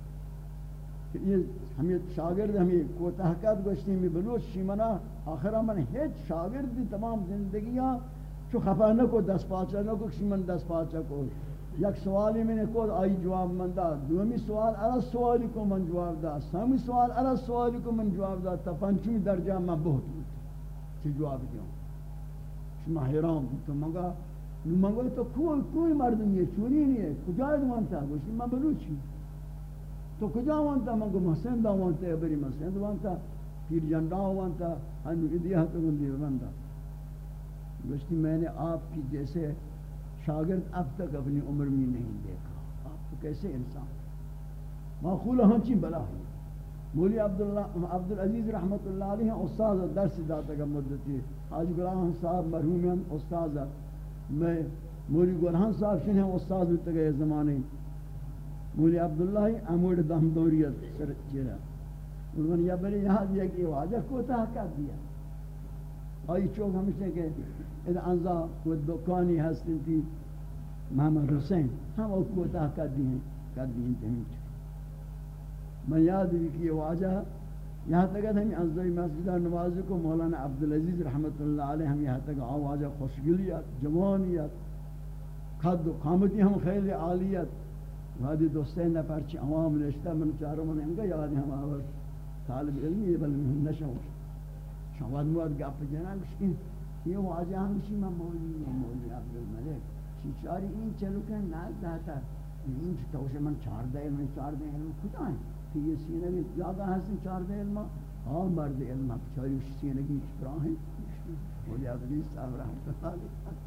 کہ یہ ہمیں شاگرد ہمیں کو تحقیقات گوشتی میں بلوچ شیمنا آخرہ من ہیچ شاگرد تمام زندگیاں چو خفا نہ کو دس پاچا نہ کو شیمن دس پاچا کو۔ یک سوالی میں نے کو آئی جواب من دا، دومی سوال علا سوالی کو من جواب دا، سامی سوال علا سوالی کو من جواب دا، تا پنچمی درجہ میں بہت بود۔ چی جواب دیوں؟ شما حیران بود تو منگا، نو منگا تو کوئی کوئی مردم یہ چوری نہیں ہے کجا دوانتا گوشتی میں بلوچی تو کجا وانتا؟ منگا محسن دا وانتا بری محسن دا وانتا؟ پیر جنڈا وانتا، ہنو ادیہ تو گندی بندا گوشتی میں نے آپ کی جیسے شاگرد اب تک اپنی عمر میں نہیں دیکھا۔ آپ تو کیسے انسان معقول ہنچی بلا ہے۔ مولی عبدالعزیز رحمت اللہ علیہ، استاذ درس داتا کا مدتی آج گلان صاحب مرحوم ہیں، استاذ میں مولی گلان صاحب شنہ استاذ ہوتا گئے زمانے۔ مولی عبداللہ امور دہمدوریت سر چیرا انہوں نے یہ بڑی یہاں دیا کہ واجہ کو تحقیق دیا۔ آئی چوک ہمیشہ کہ اذا انزا و دکانی هستن تی محمد حسین، ہم او کوتا کر دی ہیں کر دی ہیں میں یاد بھی کہ واجہ، یہاں تک ہم انزائی مسجدہ نماز کو مولانا عبدالعزیز رحمت اللہ علیہ ہم یہاں تک آواجہ خوشگلیت، جوانیت خد و قامتی ہم خیلی عالیت وادی دوستین نے پرچی عوام نشتہ من چاروں من انگا یاد ہم آور طالب علمی بل من نشو شواد مواد گپ جنان کشکین یہ واجہ میں مولی میں مولی عبدالملک چیچاری این چلو کہ ناز داتا این توش من چار دے علم چار دے علم کتا ہیں کہ یہ سینہ بھی زیادہ حسن چار دے علم ہاں مرد علم چاری سینہ کی چپرا ہیں مولی عبدالعزیز صاحب رحمت اللہ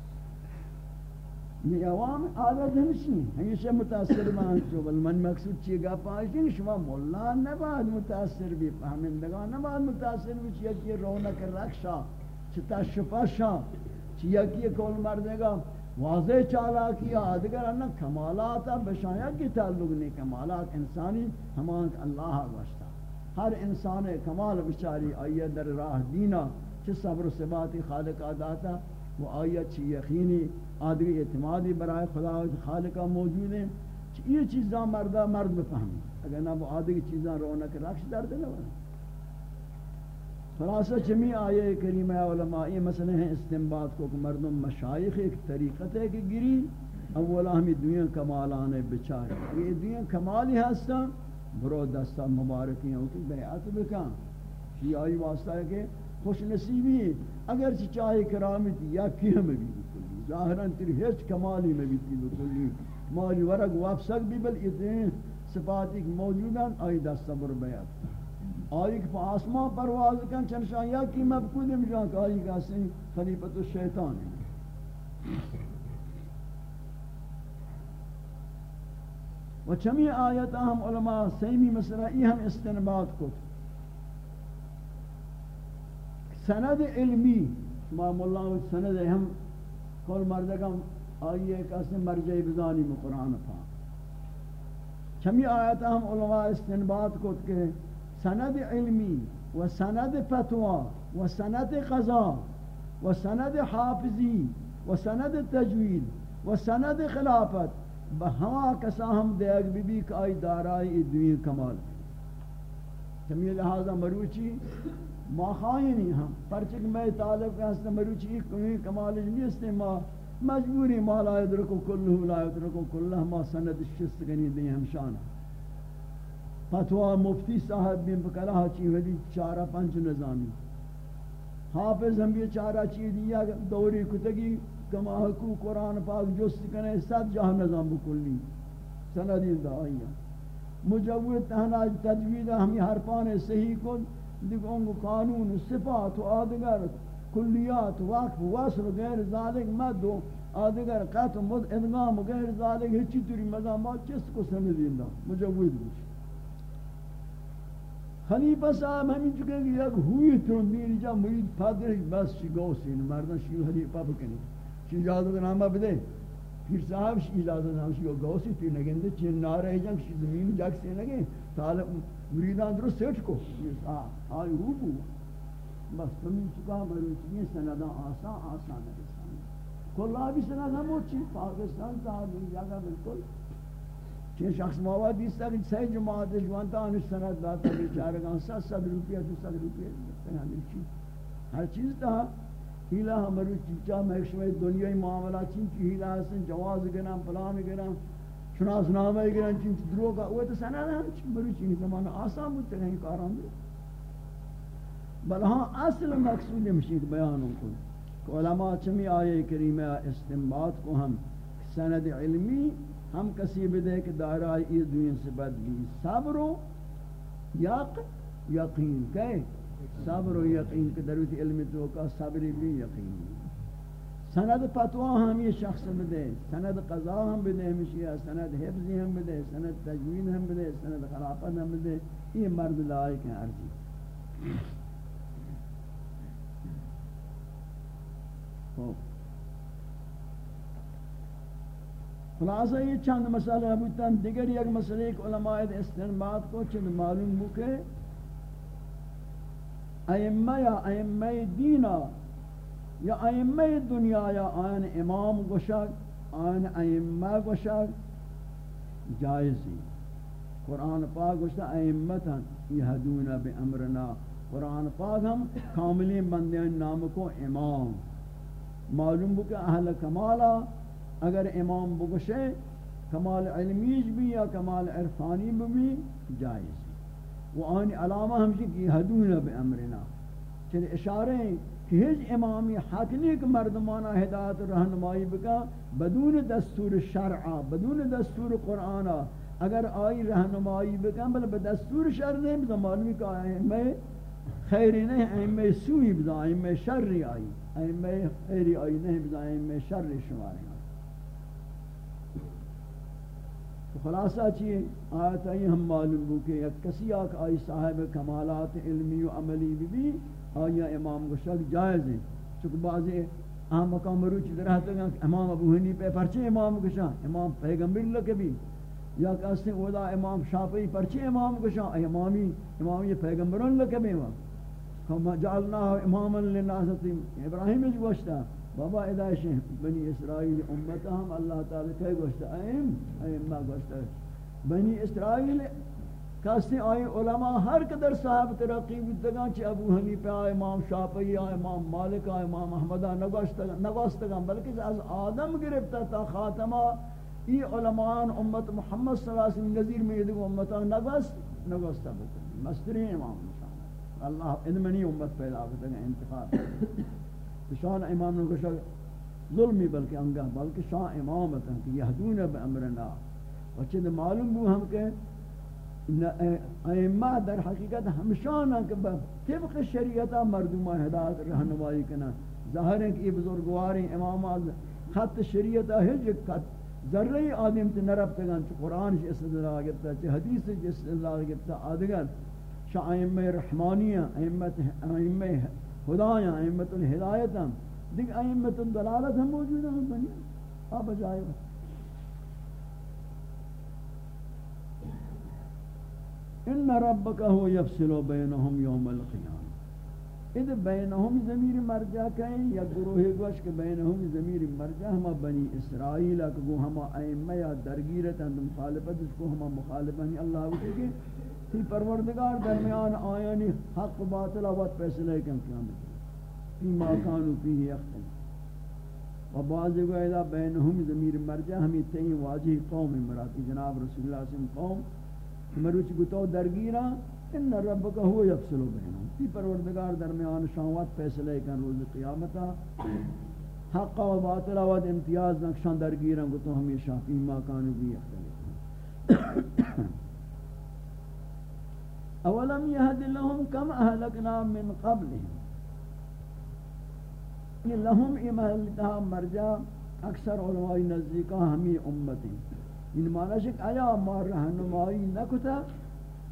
یہ عوام عادت ہمشی ہمیشہ متاثر مان چو بل من مقصود چی گا پاشین شما مولا نباد متاثر بھی فهمندگان نباد متاثر بھی چی کہ رونق رکشا چتا شپاشا چیا کی کول مردے گا واضح چالا کیا ادگر ان کمالات بشایا کی تعلق نہیں کمالات انسانی ہمان اللہ واسطہ ہر انسان کمال بچاری آئیے در راہ دینا چھ صبر و ثبات خالق داتا وہ آئیے چھ یقینی آدمی اعتمادی برائے خدا و خالقہ موجود ہیں یہ چیزاں مردہ مرد بفہمی اگر نہ وہ آدمی چیزاں رونق رکش درد نہ بنا خلاصہ چمی آئے کریمہ علماء یہ مسئلہ ہیں استنباد کو کہ مردم مشایخ ایک طریقت ہے کہ گری اولا ہمیں دنیا کمالان بچار یہ دنیا کمالی ہستا برو دستا مبارکی ہیں کہ بیعت بکان یہ آئی واسطہ ہے کہ خوش نصیبی ہے اگر چاہے کرامت یا کیم بھی۔ ظاہراً تیر ہیچ کمالی میں بھی تی بکلی مالی ورگ وافسک بھی بل اتنے صفاتی موجودان آئی دستا بر بیعت۔ آئی کہ آسمان پرواز کن چنشان یا کی مبکود امجان کہ آئی کہ خلیفت الشیطان ہے۔ و چمی آیتا ہم علماء سیمی مسئلہ ای ہم استنباد کو۔ سند علمی ما مولا سند ہم کل مردگم آئیے کہ اسی مرجع بزانی میں قرآن پا چمی آیتا ہم علماء استنباد کو کہ سند علمی و سند فتوا و سند قضا و سند حافظی و سند تجوید و سند خلافت بہما کسا ہم دیگ بی بی کہ آئی دارائی دنیا کمال۔ جمعی لہذا مروچی ما خائنی ہم۔ پرچک میں طالب کے حسن مروچی کوئی کمال نہیں ما مجبوری ما لا یدرکو کلہ لا یدرکو کلہ۔ ما سند شست گنی دی ہمشانہ فتوہ مفتی صاحب بھی بکلہ چی ودی چارہ پنچ نظامی۔ حافظ ہم یہ چارہ چی دیا دوری کتگی کما حقو قرآن پاک جست کنے صد جہاں نظام بکلی سندی دعائیہ مجوید تہنا تجوید ہمی حرفان صحیح کن۔ دیکھوں گو قانون صفات و آدگر کلیات وقف وصل و غیر ذالک مد و آدگر قطع مد ادغام و غیر ذالک ہچی توری مضامات چس کو سندی دا مجوید بچ خلیفہ صاحب ہمیں چکے کہ یک ہوئی ترون دیر جا مرید پادر بس چی گوسین، مردن شیو خلیفہ بکنی، چی جادو کا نامہ بدے؟ پھر صاحب شی جادو نام شیو گوسی تی نگندے چی نارے جنگ شی زمین جگ سے نگے تالا مریدان درست سیٹ کو آئی رو بو بس تمہیں چکا مروچی سندان آسان آسان ہے کلا بھی سندان موچی پاکستان تا جگہ بالکل چین شخص مواد دیستا کہ سی جماعت جوانتا انش سند داتا بیچارگان ست ست روپیہ دو ست روپیہ ہر چیز تا ہیلا ہمارو چیچا محشمہ دنیای معاملہ چین چی ہیلا حسن جواز گرام پلان گرام شناس نامہ گرام چین دروگا وہ تو سند ہم چین برو چین زمانہ آسان بودتا کہیں کاران دے بل ہاں اصل مقصود مشید بیانوں کو کہ علماء چمی آئے کریمہ استنباد کو ہم سند علمی ہم کسی بدے کہ دائرہ اس دنیا سے بد بھی صبر و یق یقین کہ صبر و یقین کہ دروت علم تو کا صبر بھی یقین. سند فتوا ہم یہ شخص بدے سند قضا ہم بدے ہمشیا سند حفظی ہم بدے سند تجوید ہم بدے سند خلافت ہم بدے یہ مرد لائق ہیں عرضی. خوب خلاصہ یہ چند مسئلہ بودتاں دیگر یک مسئلہ ایک علماء استنباد کو چند معلوم ہو کہ ائمہ یا ائمہ دینا یا ائمہ دنیا یا آن امام گوشک آن ائمہ گوشک جائزی قرآن پاک گوشتا ائمتا یہدون بے امرنا۔ قرآن پاک ہم کاملین بندیان نام کو امام۔ معلوم ہو کہ اہل کمالا اگر امام بگشے، کمال علمیج بھی یا کمال عرفانی بھی جائز وہ آنی علامہ ہمشی کی حدون بے امرنا۔ چلے اشارے ہیں کہ ہج امامی حق نہیں کہ مردمانہ ہدایت رہنمائی بکا، بدون دستور شرعہ بدون دستور قرآنہ اگر آئی رہنمائی بکا، بل بدستور شرع نہیں بزا، معلومی کہ ائمہ خیری نہیں ائمہ سوئی بزا ائمہ شرعی آئی۔ ائمہ خیری آئی نہیں بزا ائمہ شرعی شماری خلاصہ چیئے، آیت آئی، ہم معلوم ہو کہ یک کسی آک آئی صاحب کمالات علمی و عملی بھی بھی آیا امام کو شک جائز ہیں۔ چونکہ بعضی اہم مقام مروچ درہتا ہے کہ امام ابو حنی پہ پرچے امام کو شاہ امام پیغمبر لکے بھی۔ یا کہتے ہیں اولا امام شافعی پرچے امام کو شاہ امامی امامی پیغمبران لکے بھی ہوا جعلنا اماما لناسط ابراہیم جو گوشتا بابا ادائش بنی اسرائیل امتا ہم اللہ تعالی کہے گوشتا ایم ایم ما گوشتا بنی اسرائیل کسی آئی علماء ہر قدر صاحب ترقی بیتگان چی ابو حنیفہ آئی امام شافعی آئی امام مالک آئی امام احمدہ نگوستگان بلکہ از آدم گرفتا تا خاتمہ۔ ای علماء امت محمد صلی اللہ علیہ وسلم نظیر میں یدگو امتا نگوست نگوستا بکن۔ مستری امام اللہ، ادمنی امت پیدا کرتا ہے انتخاب۔ شان امام نے کہا ظلمی، بلکہ انگا بلکہ شان امام ہے کہ یہدون بامرنا وچہ معلوم ہو ہم کہ ائمہ در حقیقت ہمشان ہیں کہ طبق شریعت مردم ہدایت رہنمائی کنا ظاہر ہے کہ یہ بزرگواری امام خط شریعت ہے خط ذرہ آدم تے نرب تگان چ قرآن سے استدلال گتا چ حدیث سے استدلال گتا آدگر شائم رحمانیہ ائمہ خدایاں ائمت الہدایت ہم دیکھ ائمت الدلالت ہم موجود ہیں بنی آپ جائے ان ربک هو يفصل بينهم يوم القيامه اذ بينهم ضمیر مرجع کہیں، یا گروہ گوش کہ بینہم ضمیر مرجع ہم بنی اسرائیل کو ہم ائمہ یا درگیرت ہیں مخالفت اس کو ہم مخالفت ہیں اللہ کے تی پروردگار درمیان آیانی حق و باطل آوات فیصلہ کم قیامت فی ما کانو فیہ اختل و بعض کو ایدہ بینہم ضمیر مرجع، ہمیں تین واجہ قوم مراتی جناب رسول اللہ صلی اللہ علیہ وسلم قوم۔ مروچ گتو درگیرا ان ربک هو یفصل بینهم تی پروردگار درمیان شاوات فیصلہ کن روز قیامتا حق و باطل و امتیاز نقشان درگیرا گتو ہمیشہ فیما کانو بھی اختلف اولم یهد لهم کم اهلکنا من قبلهم؟ یہ لهم ایمالتها مرجع اکثر علماء نزدیکا ہمی امتی ان معنی شک آیا ما رہنمائی نکتا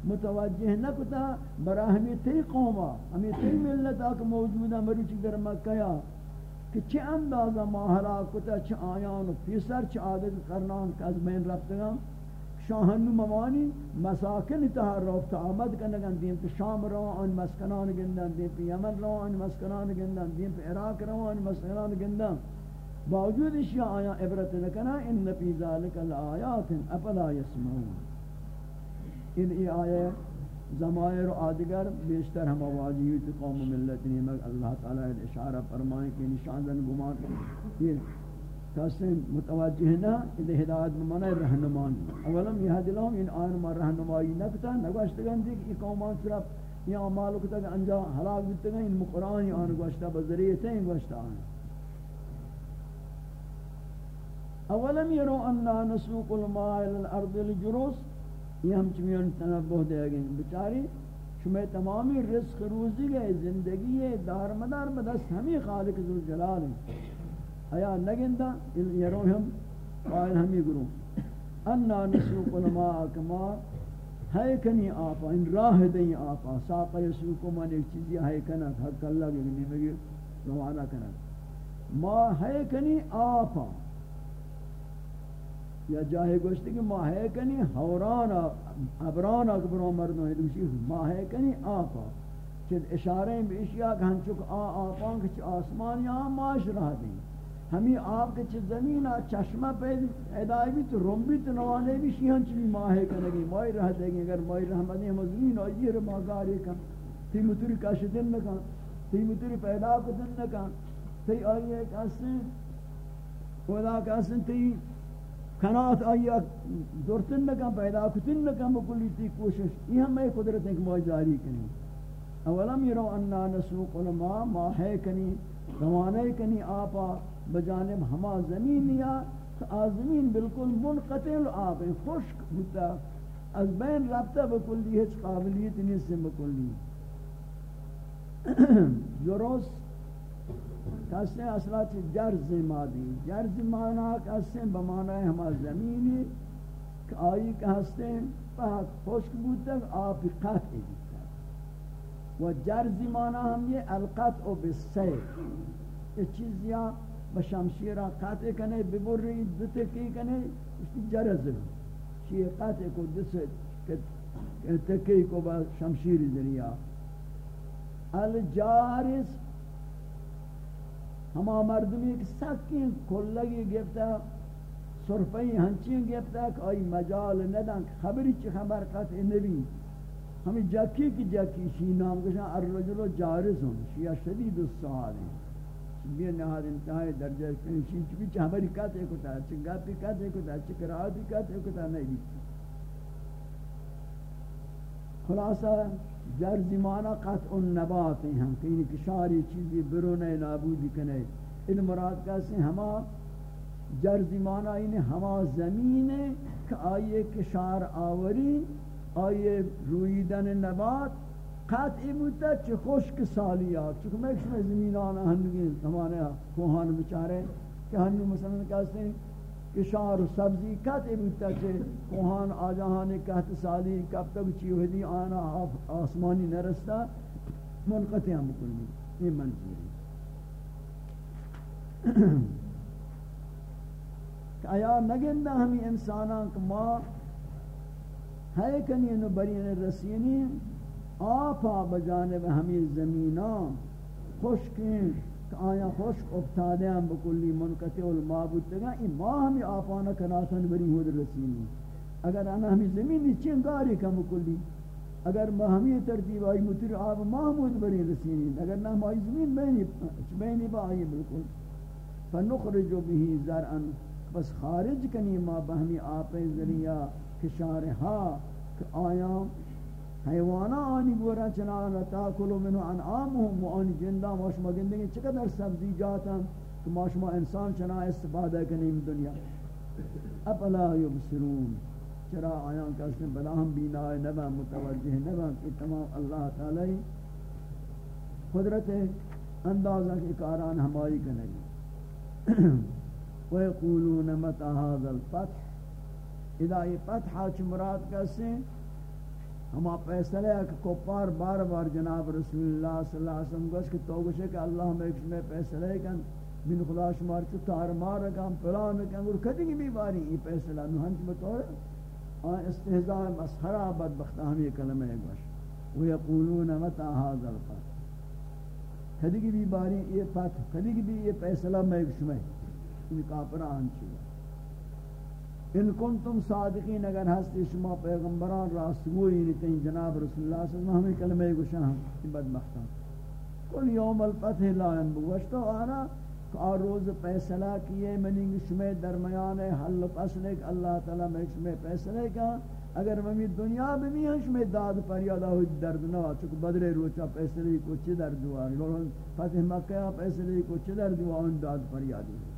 متوجہ نکتا برا ہمی تی قوما ہمی تی ملت آکا موجودا مروچی در مکہ کہ چی اندازہ ما حلاکتا چی آیان و پیسر چی عادت کرنان کہ از بین رفتگا شاہنو ممانی مساکن تہا روفت آمد کنگن دیم پہ شام رو آن مسکنان گندن دیم پہ یمن رو آن مسکنان گندن دیم پہ عراق رو آن مسکنان گندن. باوجود اشیاء آیا عبرت نکنا ان فی ذالک الآیات افلا یسمعون. ان ای آیے زمائر و آدگر بیشتر ہم واجیوت قوم ملت نیمک اللہ تعالی اشارہ فرمائیں کہ نشاندن گمان یہ کسیں متوجہ نہ ان ہدایت بمانا رہنمان۔ اولم یہ دلوں ان آن ما رہنمائی نکتا، نگوشتگن دیکھ یہ قومان صرف یہ اعمال کو تک انجا ہلاک بیتگن ان مقرآن آن گوشتا بذریعتے ہیں گوشتا آن۔ اولم يروا اننا نسوق الماء الى الارض الجروس یہ ہم چمیون تنبہ دے گئے۔ بیچاری شما تمامی رزق روزی گئے، زندگی ہے، دار مدار بدس ہمیں خالق ذو جلال ہیں۔ ایا نگندا یرو ہم قائل ہمیں گرو اننا نسوق الماء کما ہے کنی آپا ان راہ دیں آپا ساقا یسوق من ایک چیزی ہے کنا حق اللہ کے نبی روانہ کنا ما ہے کنی آپا یا جاہے گوشتی کہ ماہ کنی حوران ابران اکبروں مردوں ہے دوشی ماہ کنی آپا چید اشارے میں اشیاء کہ ہم چک آ آپاں کہ آسمان یہاں معاش رہ دیں ہمیں آپ کے چھ زمین آ چشمہ پیدائی بھی تو رم بھی تو نوانے بھی شیہن چلی ماہے کنگی ماہی رہ دیں گے، اگر ماہی رحمت ہم زمین آئیے رہ ماہگاری کن۔ تی متوری کش دن نکن تی متوری پیدا کو دن نکن تی آئیے کسن خدا کسن تی کنات آیا دورتن نکم پیدا کتن نکم بکلی تی کوشش۔ یہ ہم میں قدرت ایک موج جاری کنی۔ اولم یرو انا نسوق علماء ما ہے کنی روانے کنی آپا۔ بجانب ہما زمین یا آزمین بالکل منقطع آپ خشک ہوتا از بین رابطہ بکلی ہچ قابلیت نہیں سے بکلی *clears throat* جروس کسے اصلا چی جرز مادی۔ جرز مانا کسے بمانا ہما زمینی کہ آئی کہ ہستے پاک خشک بودتک آپ قطع بودتا و جرز مانا ہم یہ القطع بالسیف۔ یہ چیز یا بشمشیرہ قطع کنے ببری دتے کی کنے اس کی جرز چیئے قطع کو دسے تکی کو با شمشیر ذریعہ الجارس ہما مردمی کہ سکی کلگی گفتا صرفی ہنچی گفتا کہ آئی مجال ندن خبری چی خبر قطع نبی. ہمیں جاکی کی جاکی شی نام کشن الرجل جارس ہوں شیعہ شدید السحال ہیں یہ نہاد انتہائی درجہ کنشی چی بھی خبری قطع کتا چی گاپی قطع کتا چی قرآتی قطع کتا نہیں خلاصہ جرزی مانا قطع النبات ہیں ہم، کہیں کشاری چیزی برون نابودی کنے۔ ان مراد کہتے ہیں ہما جرزی مانا انہیں یعنی ہما زمین ہے، کہ آئیے کشار آوری، آئیے رویدن نبات قطعی بودتا چی خوشک سالیات چکہ میں کشم زمین آنا ہنگی ہمارے کوہان بچارے کہ ہنو مثلا کہتے ہیں کشار و سبزی کت بودتا کہ کوہان آجاہانے کہت سالی کب تک چیوہدی آنا آسمانی نرستا، منقطع ہم کلی یہ منظور کہ آیا نگندہ ہمیں انسانان کہ ما ہے کنی انو برین رسینی آپا بجانب ہمیں زمینان خوشکیں کہ آیا خوشک افتادے ہیں بکلی منقطع المعبود تگا این ما ہمی آفانا کناتن بری ہود رسینی اگر انا ہمی زمینی چین گاری کا بکلی اگر ما ہمی ترتیب آئی متر آب محمود بری رسینی اگر نہ ہماری زمین بینی بینی با آئی بالکل. فنخرجو بھی زرعن بس خارج کنی ما بہمی آپ ذریعہ کشارہا کہ آیا حیوانا آنی گورا چنانا تاکلو منو انعامهم و آنی جندہ ماشما گندگی چقدر سبزی جاتا کہ ماشما انسان چنا استفادہ کنیم دنیا. اپلا یبسرون چرا آیان کسی بلا ہم بینا نبا متوجہ نبا کہ تمام اللہ تعالی قدرت اندازہ کے کاران ہماری کنگی *clears throat* ويقولون متى هذا الفتح؟ اذا یہ فتح چ مراد کیسے؟ ہم فیصلہ ہے کہ کفار بار بار جناب رسول اللہ صلی اللہ علیہ وسلم گوش کہ تو گوشے کہ اللہ میں ایک میں فیصلہ ہے کہ من خدا شمار چ تار مار کام پلان کہ اور کدی بھی باری یہ فیصلہ نو بطور آن استہزاء مسخرہ بدبخت، ہم یہ کلمہ ہے گوش ويقولون متى هذا الفتح۔ کدی بھی باری یہ فتح، کدی بھی یہ فیصلہ میں ایک میں ان کافران چیز ان کنتم صادقین اگر ہستی شما پیغمبران راستگوئی نہیں یعنی جناب رسول اللہ صلی اللہ علیہ وسلم، ہمیں کلمہ گوشن ہم بدبختان کل یوم الفتح لا انبوشتو آنا کہ روز فیصلہ کیے منی شمع درمیان حل فصل ایک، اللہ تعالی میں شمع فیصلہ کا۔ اگر ممی دنیا میں بھی ہنش میں داد پر یادا ہوئی درد نہ چکہ بدر روچا فیصلے کو چی درد ہوا۔ فتح مکہ فیصلے کو چی درد ہوا، ان داد پر یادی ہوئی۔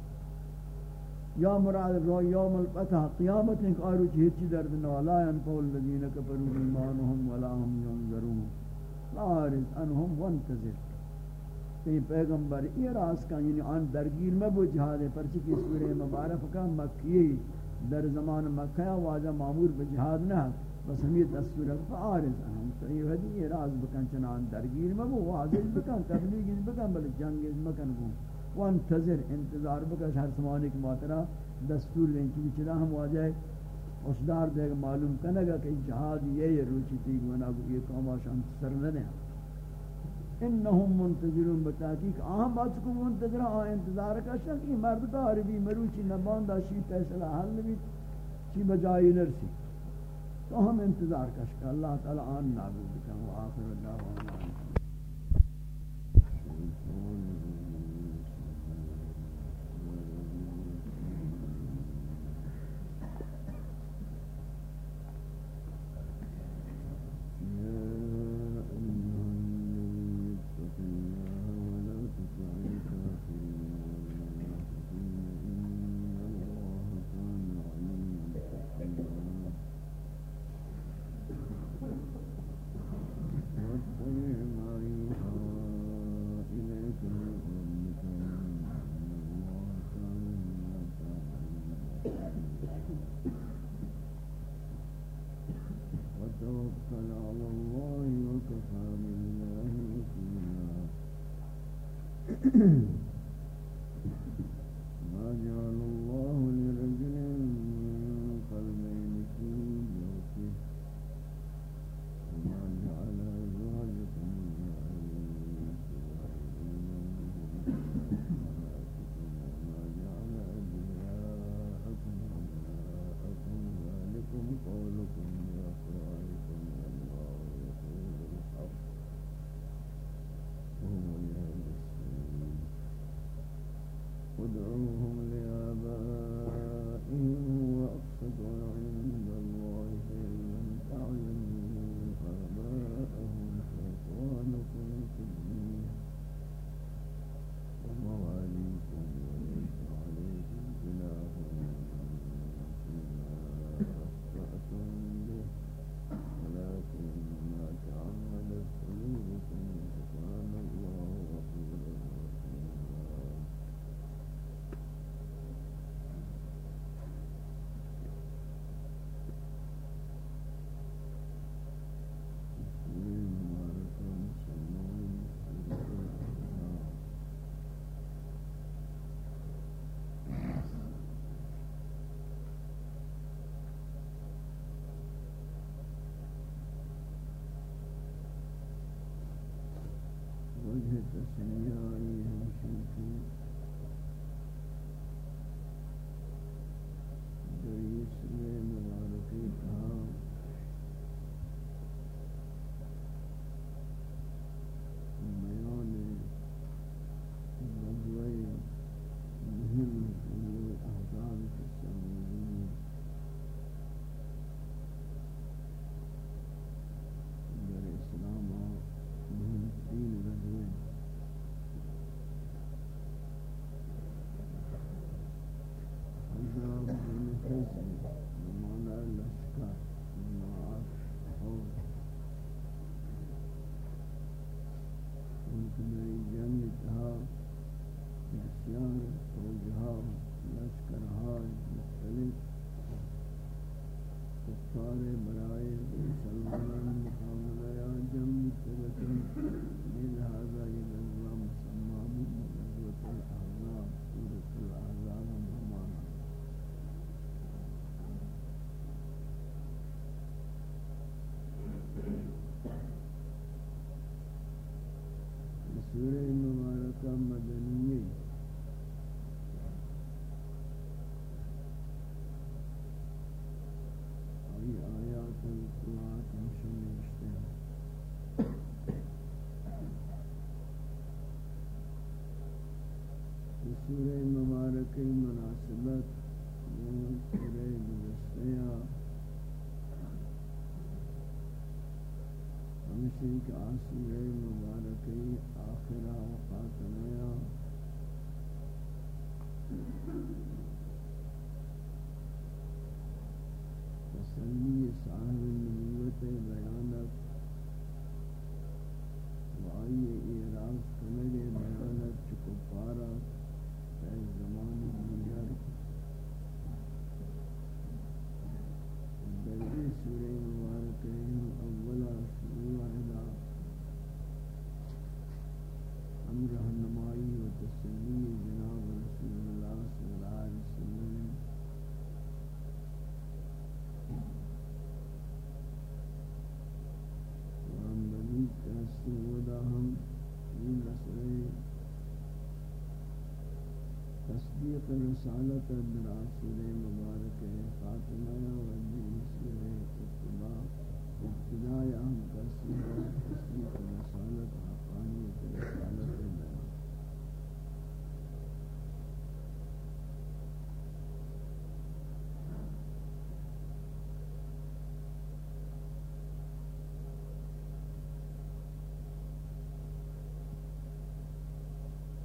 یا مراد رو یوم الفتح. قیامت ایک آرو چیچی درد نوالا انفو الذین کفروا ایمانهم ولا هم ينظرون لارز انہم وانتظر کہ یعنی پیغمبر یہ راز کا یعنی آن درگیر میں وہ جہاد ہے پرچہ کی سورہ مبارک کا مکی در زمان مکہ واجہ معمور بجہاد جہاد نہ بس ہم یہ دستور فعارض ہم صحیح ہے یہ راز بکن، چنان درگیر میں وہ واضح بکن، تبلیغ بکن، بل جنگ بکن گون وانتظر انتظار بکش. ہر زمانے کی ماترہ دستور لیں چونکہ چرا ہم واجہ اسدار دے گا معلوم کرنے گا کہ جہاد یہ یہ روچی تھی گونا یہ قوم آشان سر نہ دیں. انہم منتظرون بتاکیق. آہم بات کو منتظر آہ انتظار کا شک یہ مرد کا عربی مروچی نباندہ شی فیصلہ حل بھی. چی بجائی نرسی. تو ہم انتظار کا شک اللہ تعالی آن نابود بکن. و آخر اللہ و میری Yeah. رسالت براسل مبارک خاتمہ و دین سورہ اتباع ابتداء ہم کہستے تصدیق رسالت حقانیت رسالت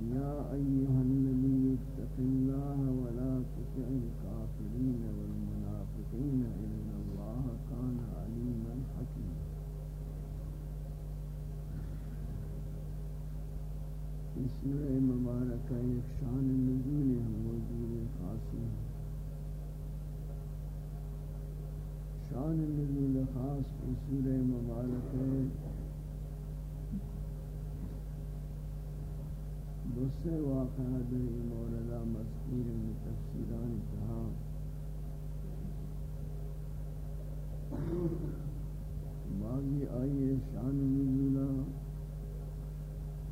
يا أيها ایک شان نزول ہے موجود خاصی شان نزول خاص اس سورہ مبارکہ دوسرے واقعہ در موردہ مذکور میں تفسیران کہا باقی آئیے شان نزولہ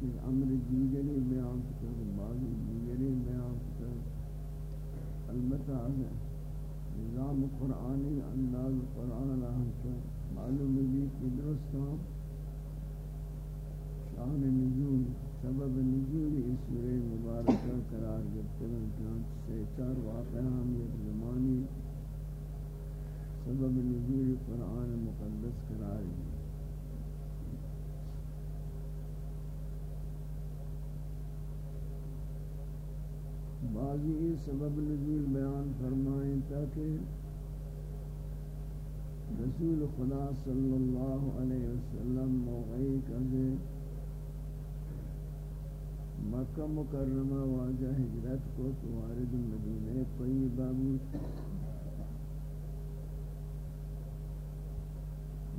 اس امر دیگری بیان کر باقی دیگری بیان کر البتہ نظام قرآنی انداز قرآن رہا کر معلوم بھی کہ درست ہوں شان نزول سبب نزول اس سورہ مبارکہ قرار دیتے ہیں جہاں سے چار واقعہ ہم ایک زمانی سبب نزول قرآن مقدس قرار دی بعضی سبب نزول بیان فرمائیں تاکہ رسول خدا صلی اللہ علیہ وسلم موقعی کہتے مکہ مکرمہ واجہ ہجرت کو توارد مدینہ طیبہ بود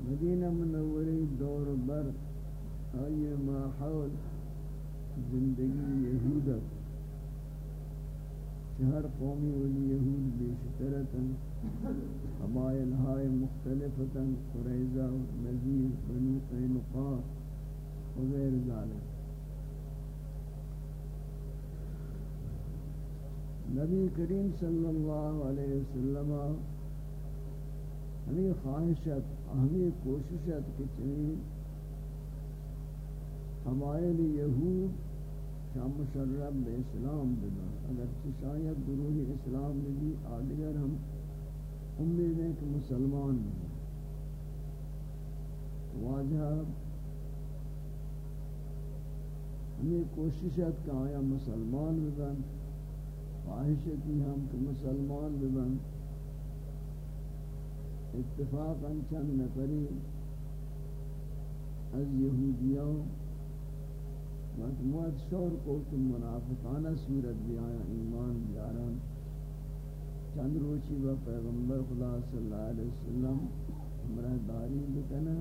مدینہ منوری دور بر آئی ماحول زندگی یہودت چہر قومی ولی یہود بیشترتا قبائل ہائے مختلفتا، قریضہ، نذیر، بنو قینقاء وغیر ذالک۔ نبی کریم صلی اللہ علیہ وسلم ہمیں خواہشت ہمیں کوششت کہ چنین ہمائل یہود شام مشرب بے اسلام بنا۔ اگر شاید گروہ اسلام میں بھی آدگر ہم امید ہیں کہ مسلمان ہیں۔ واجہ ہمیں کوششت کہ آیا مسلمان بن۔ خواہشتی ہم کہ مسلمان ببن اتفاقا چند نفری از یہودیوں موت شور کو تم منافقانہ صورت بھی آیا، ایمان بیاران چند روچی با پیغمبر خدا صلی اللہ علیہ وسلم ہمراہ داری بکنا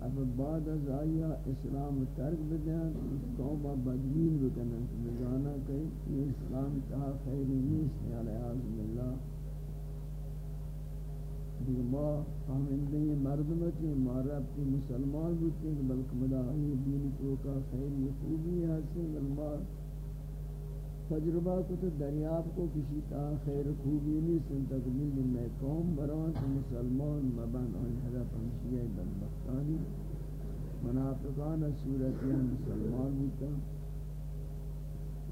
اب بعد از آیا اسلام ترک بدیان قوم بدبین بکنا بجانا کہ یہ اسلام کہا خیری نیست ہے علیہ اللہ دیگر ما فهمنده مردمت ما ربطی مسلمان بودتے ہیں بلکہ مدائی دین تو کا خیری خوبی حاصل بل ما تجربہ کو تو دریاب کو کسی تا خیر خوبی نہیں، سن تکمیل میں قوم بران تو مسلمان مبن آن حضرت ہمشیہ بدبختانی منافقان صورتی مسلمان بودتا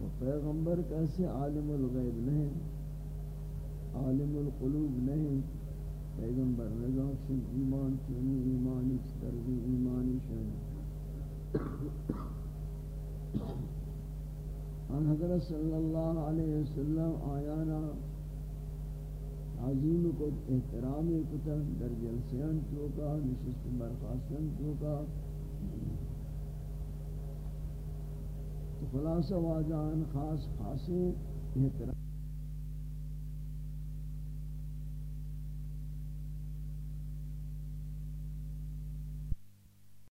و پیغمبر کیسے عالم الغیب نہیں، عالم القلوب نہیں پیغمبر رضا شن ایمان چونی ایمانی چترزی ایمانی شن ان حضرت صلی اللہ علیہ وسلم آیانا عظیم کو احترام کتا، در جلسیان چوکا، نشست برخاستن چوکا. تو خلاصہ واجان خاص خاصے احترام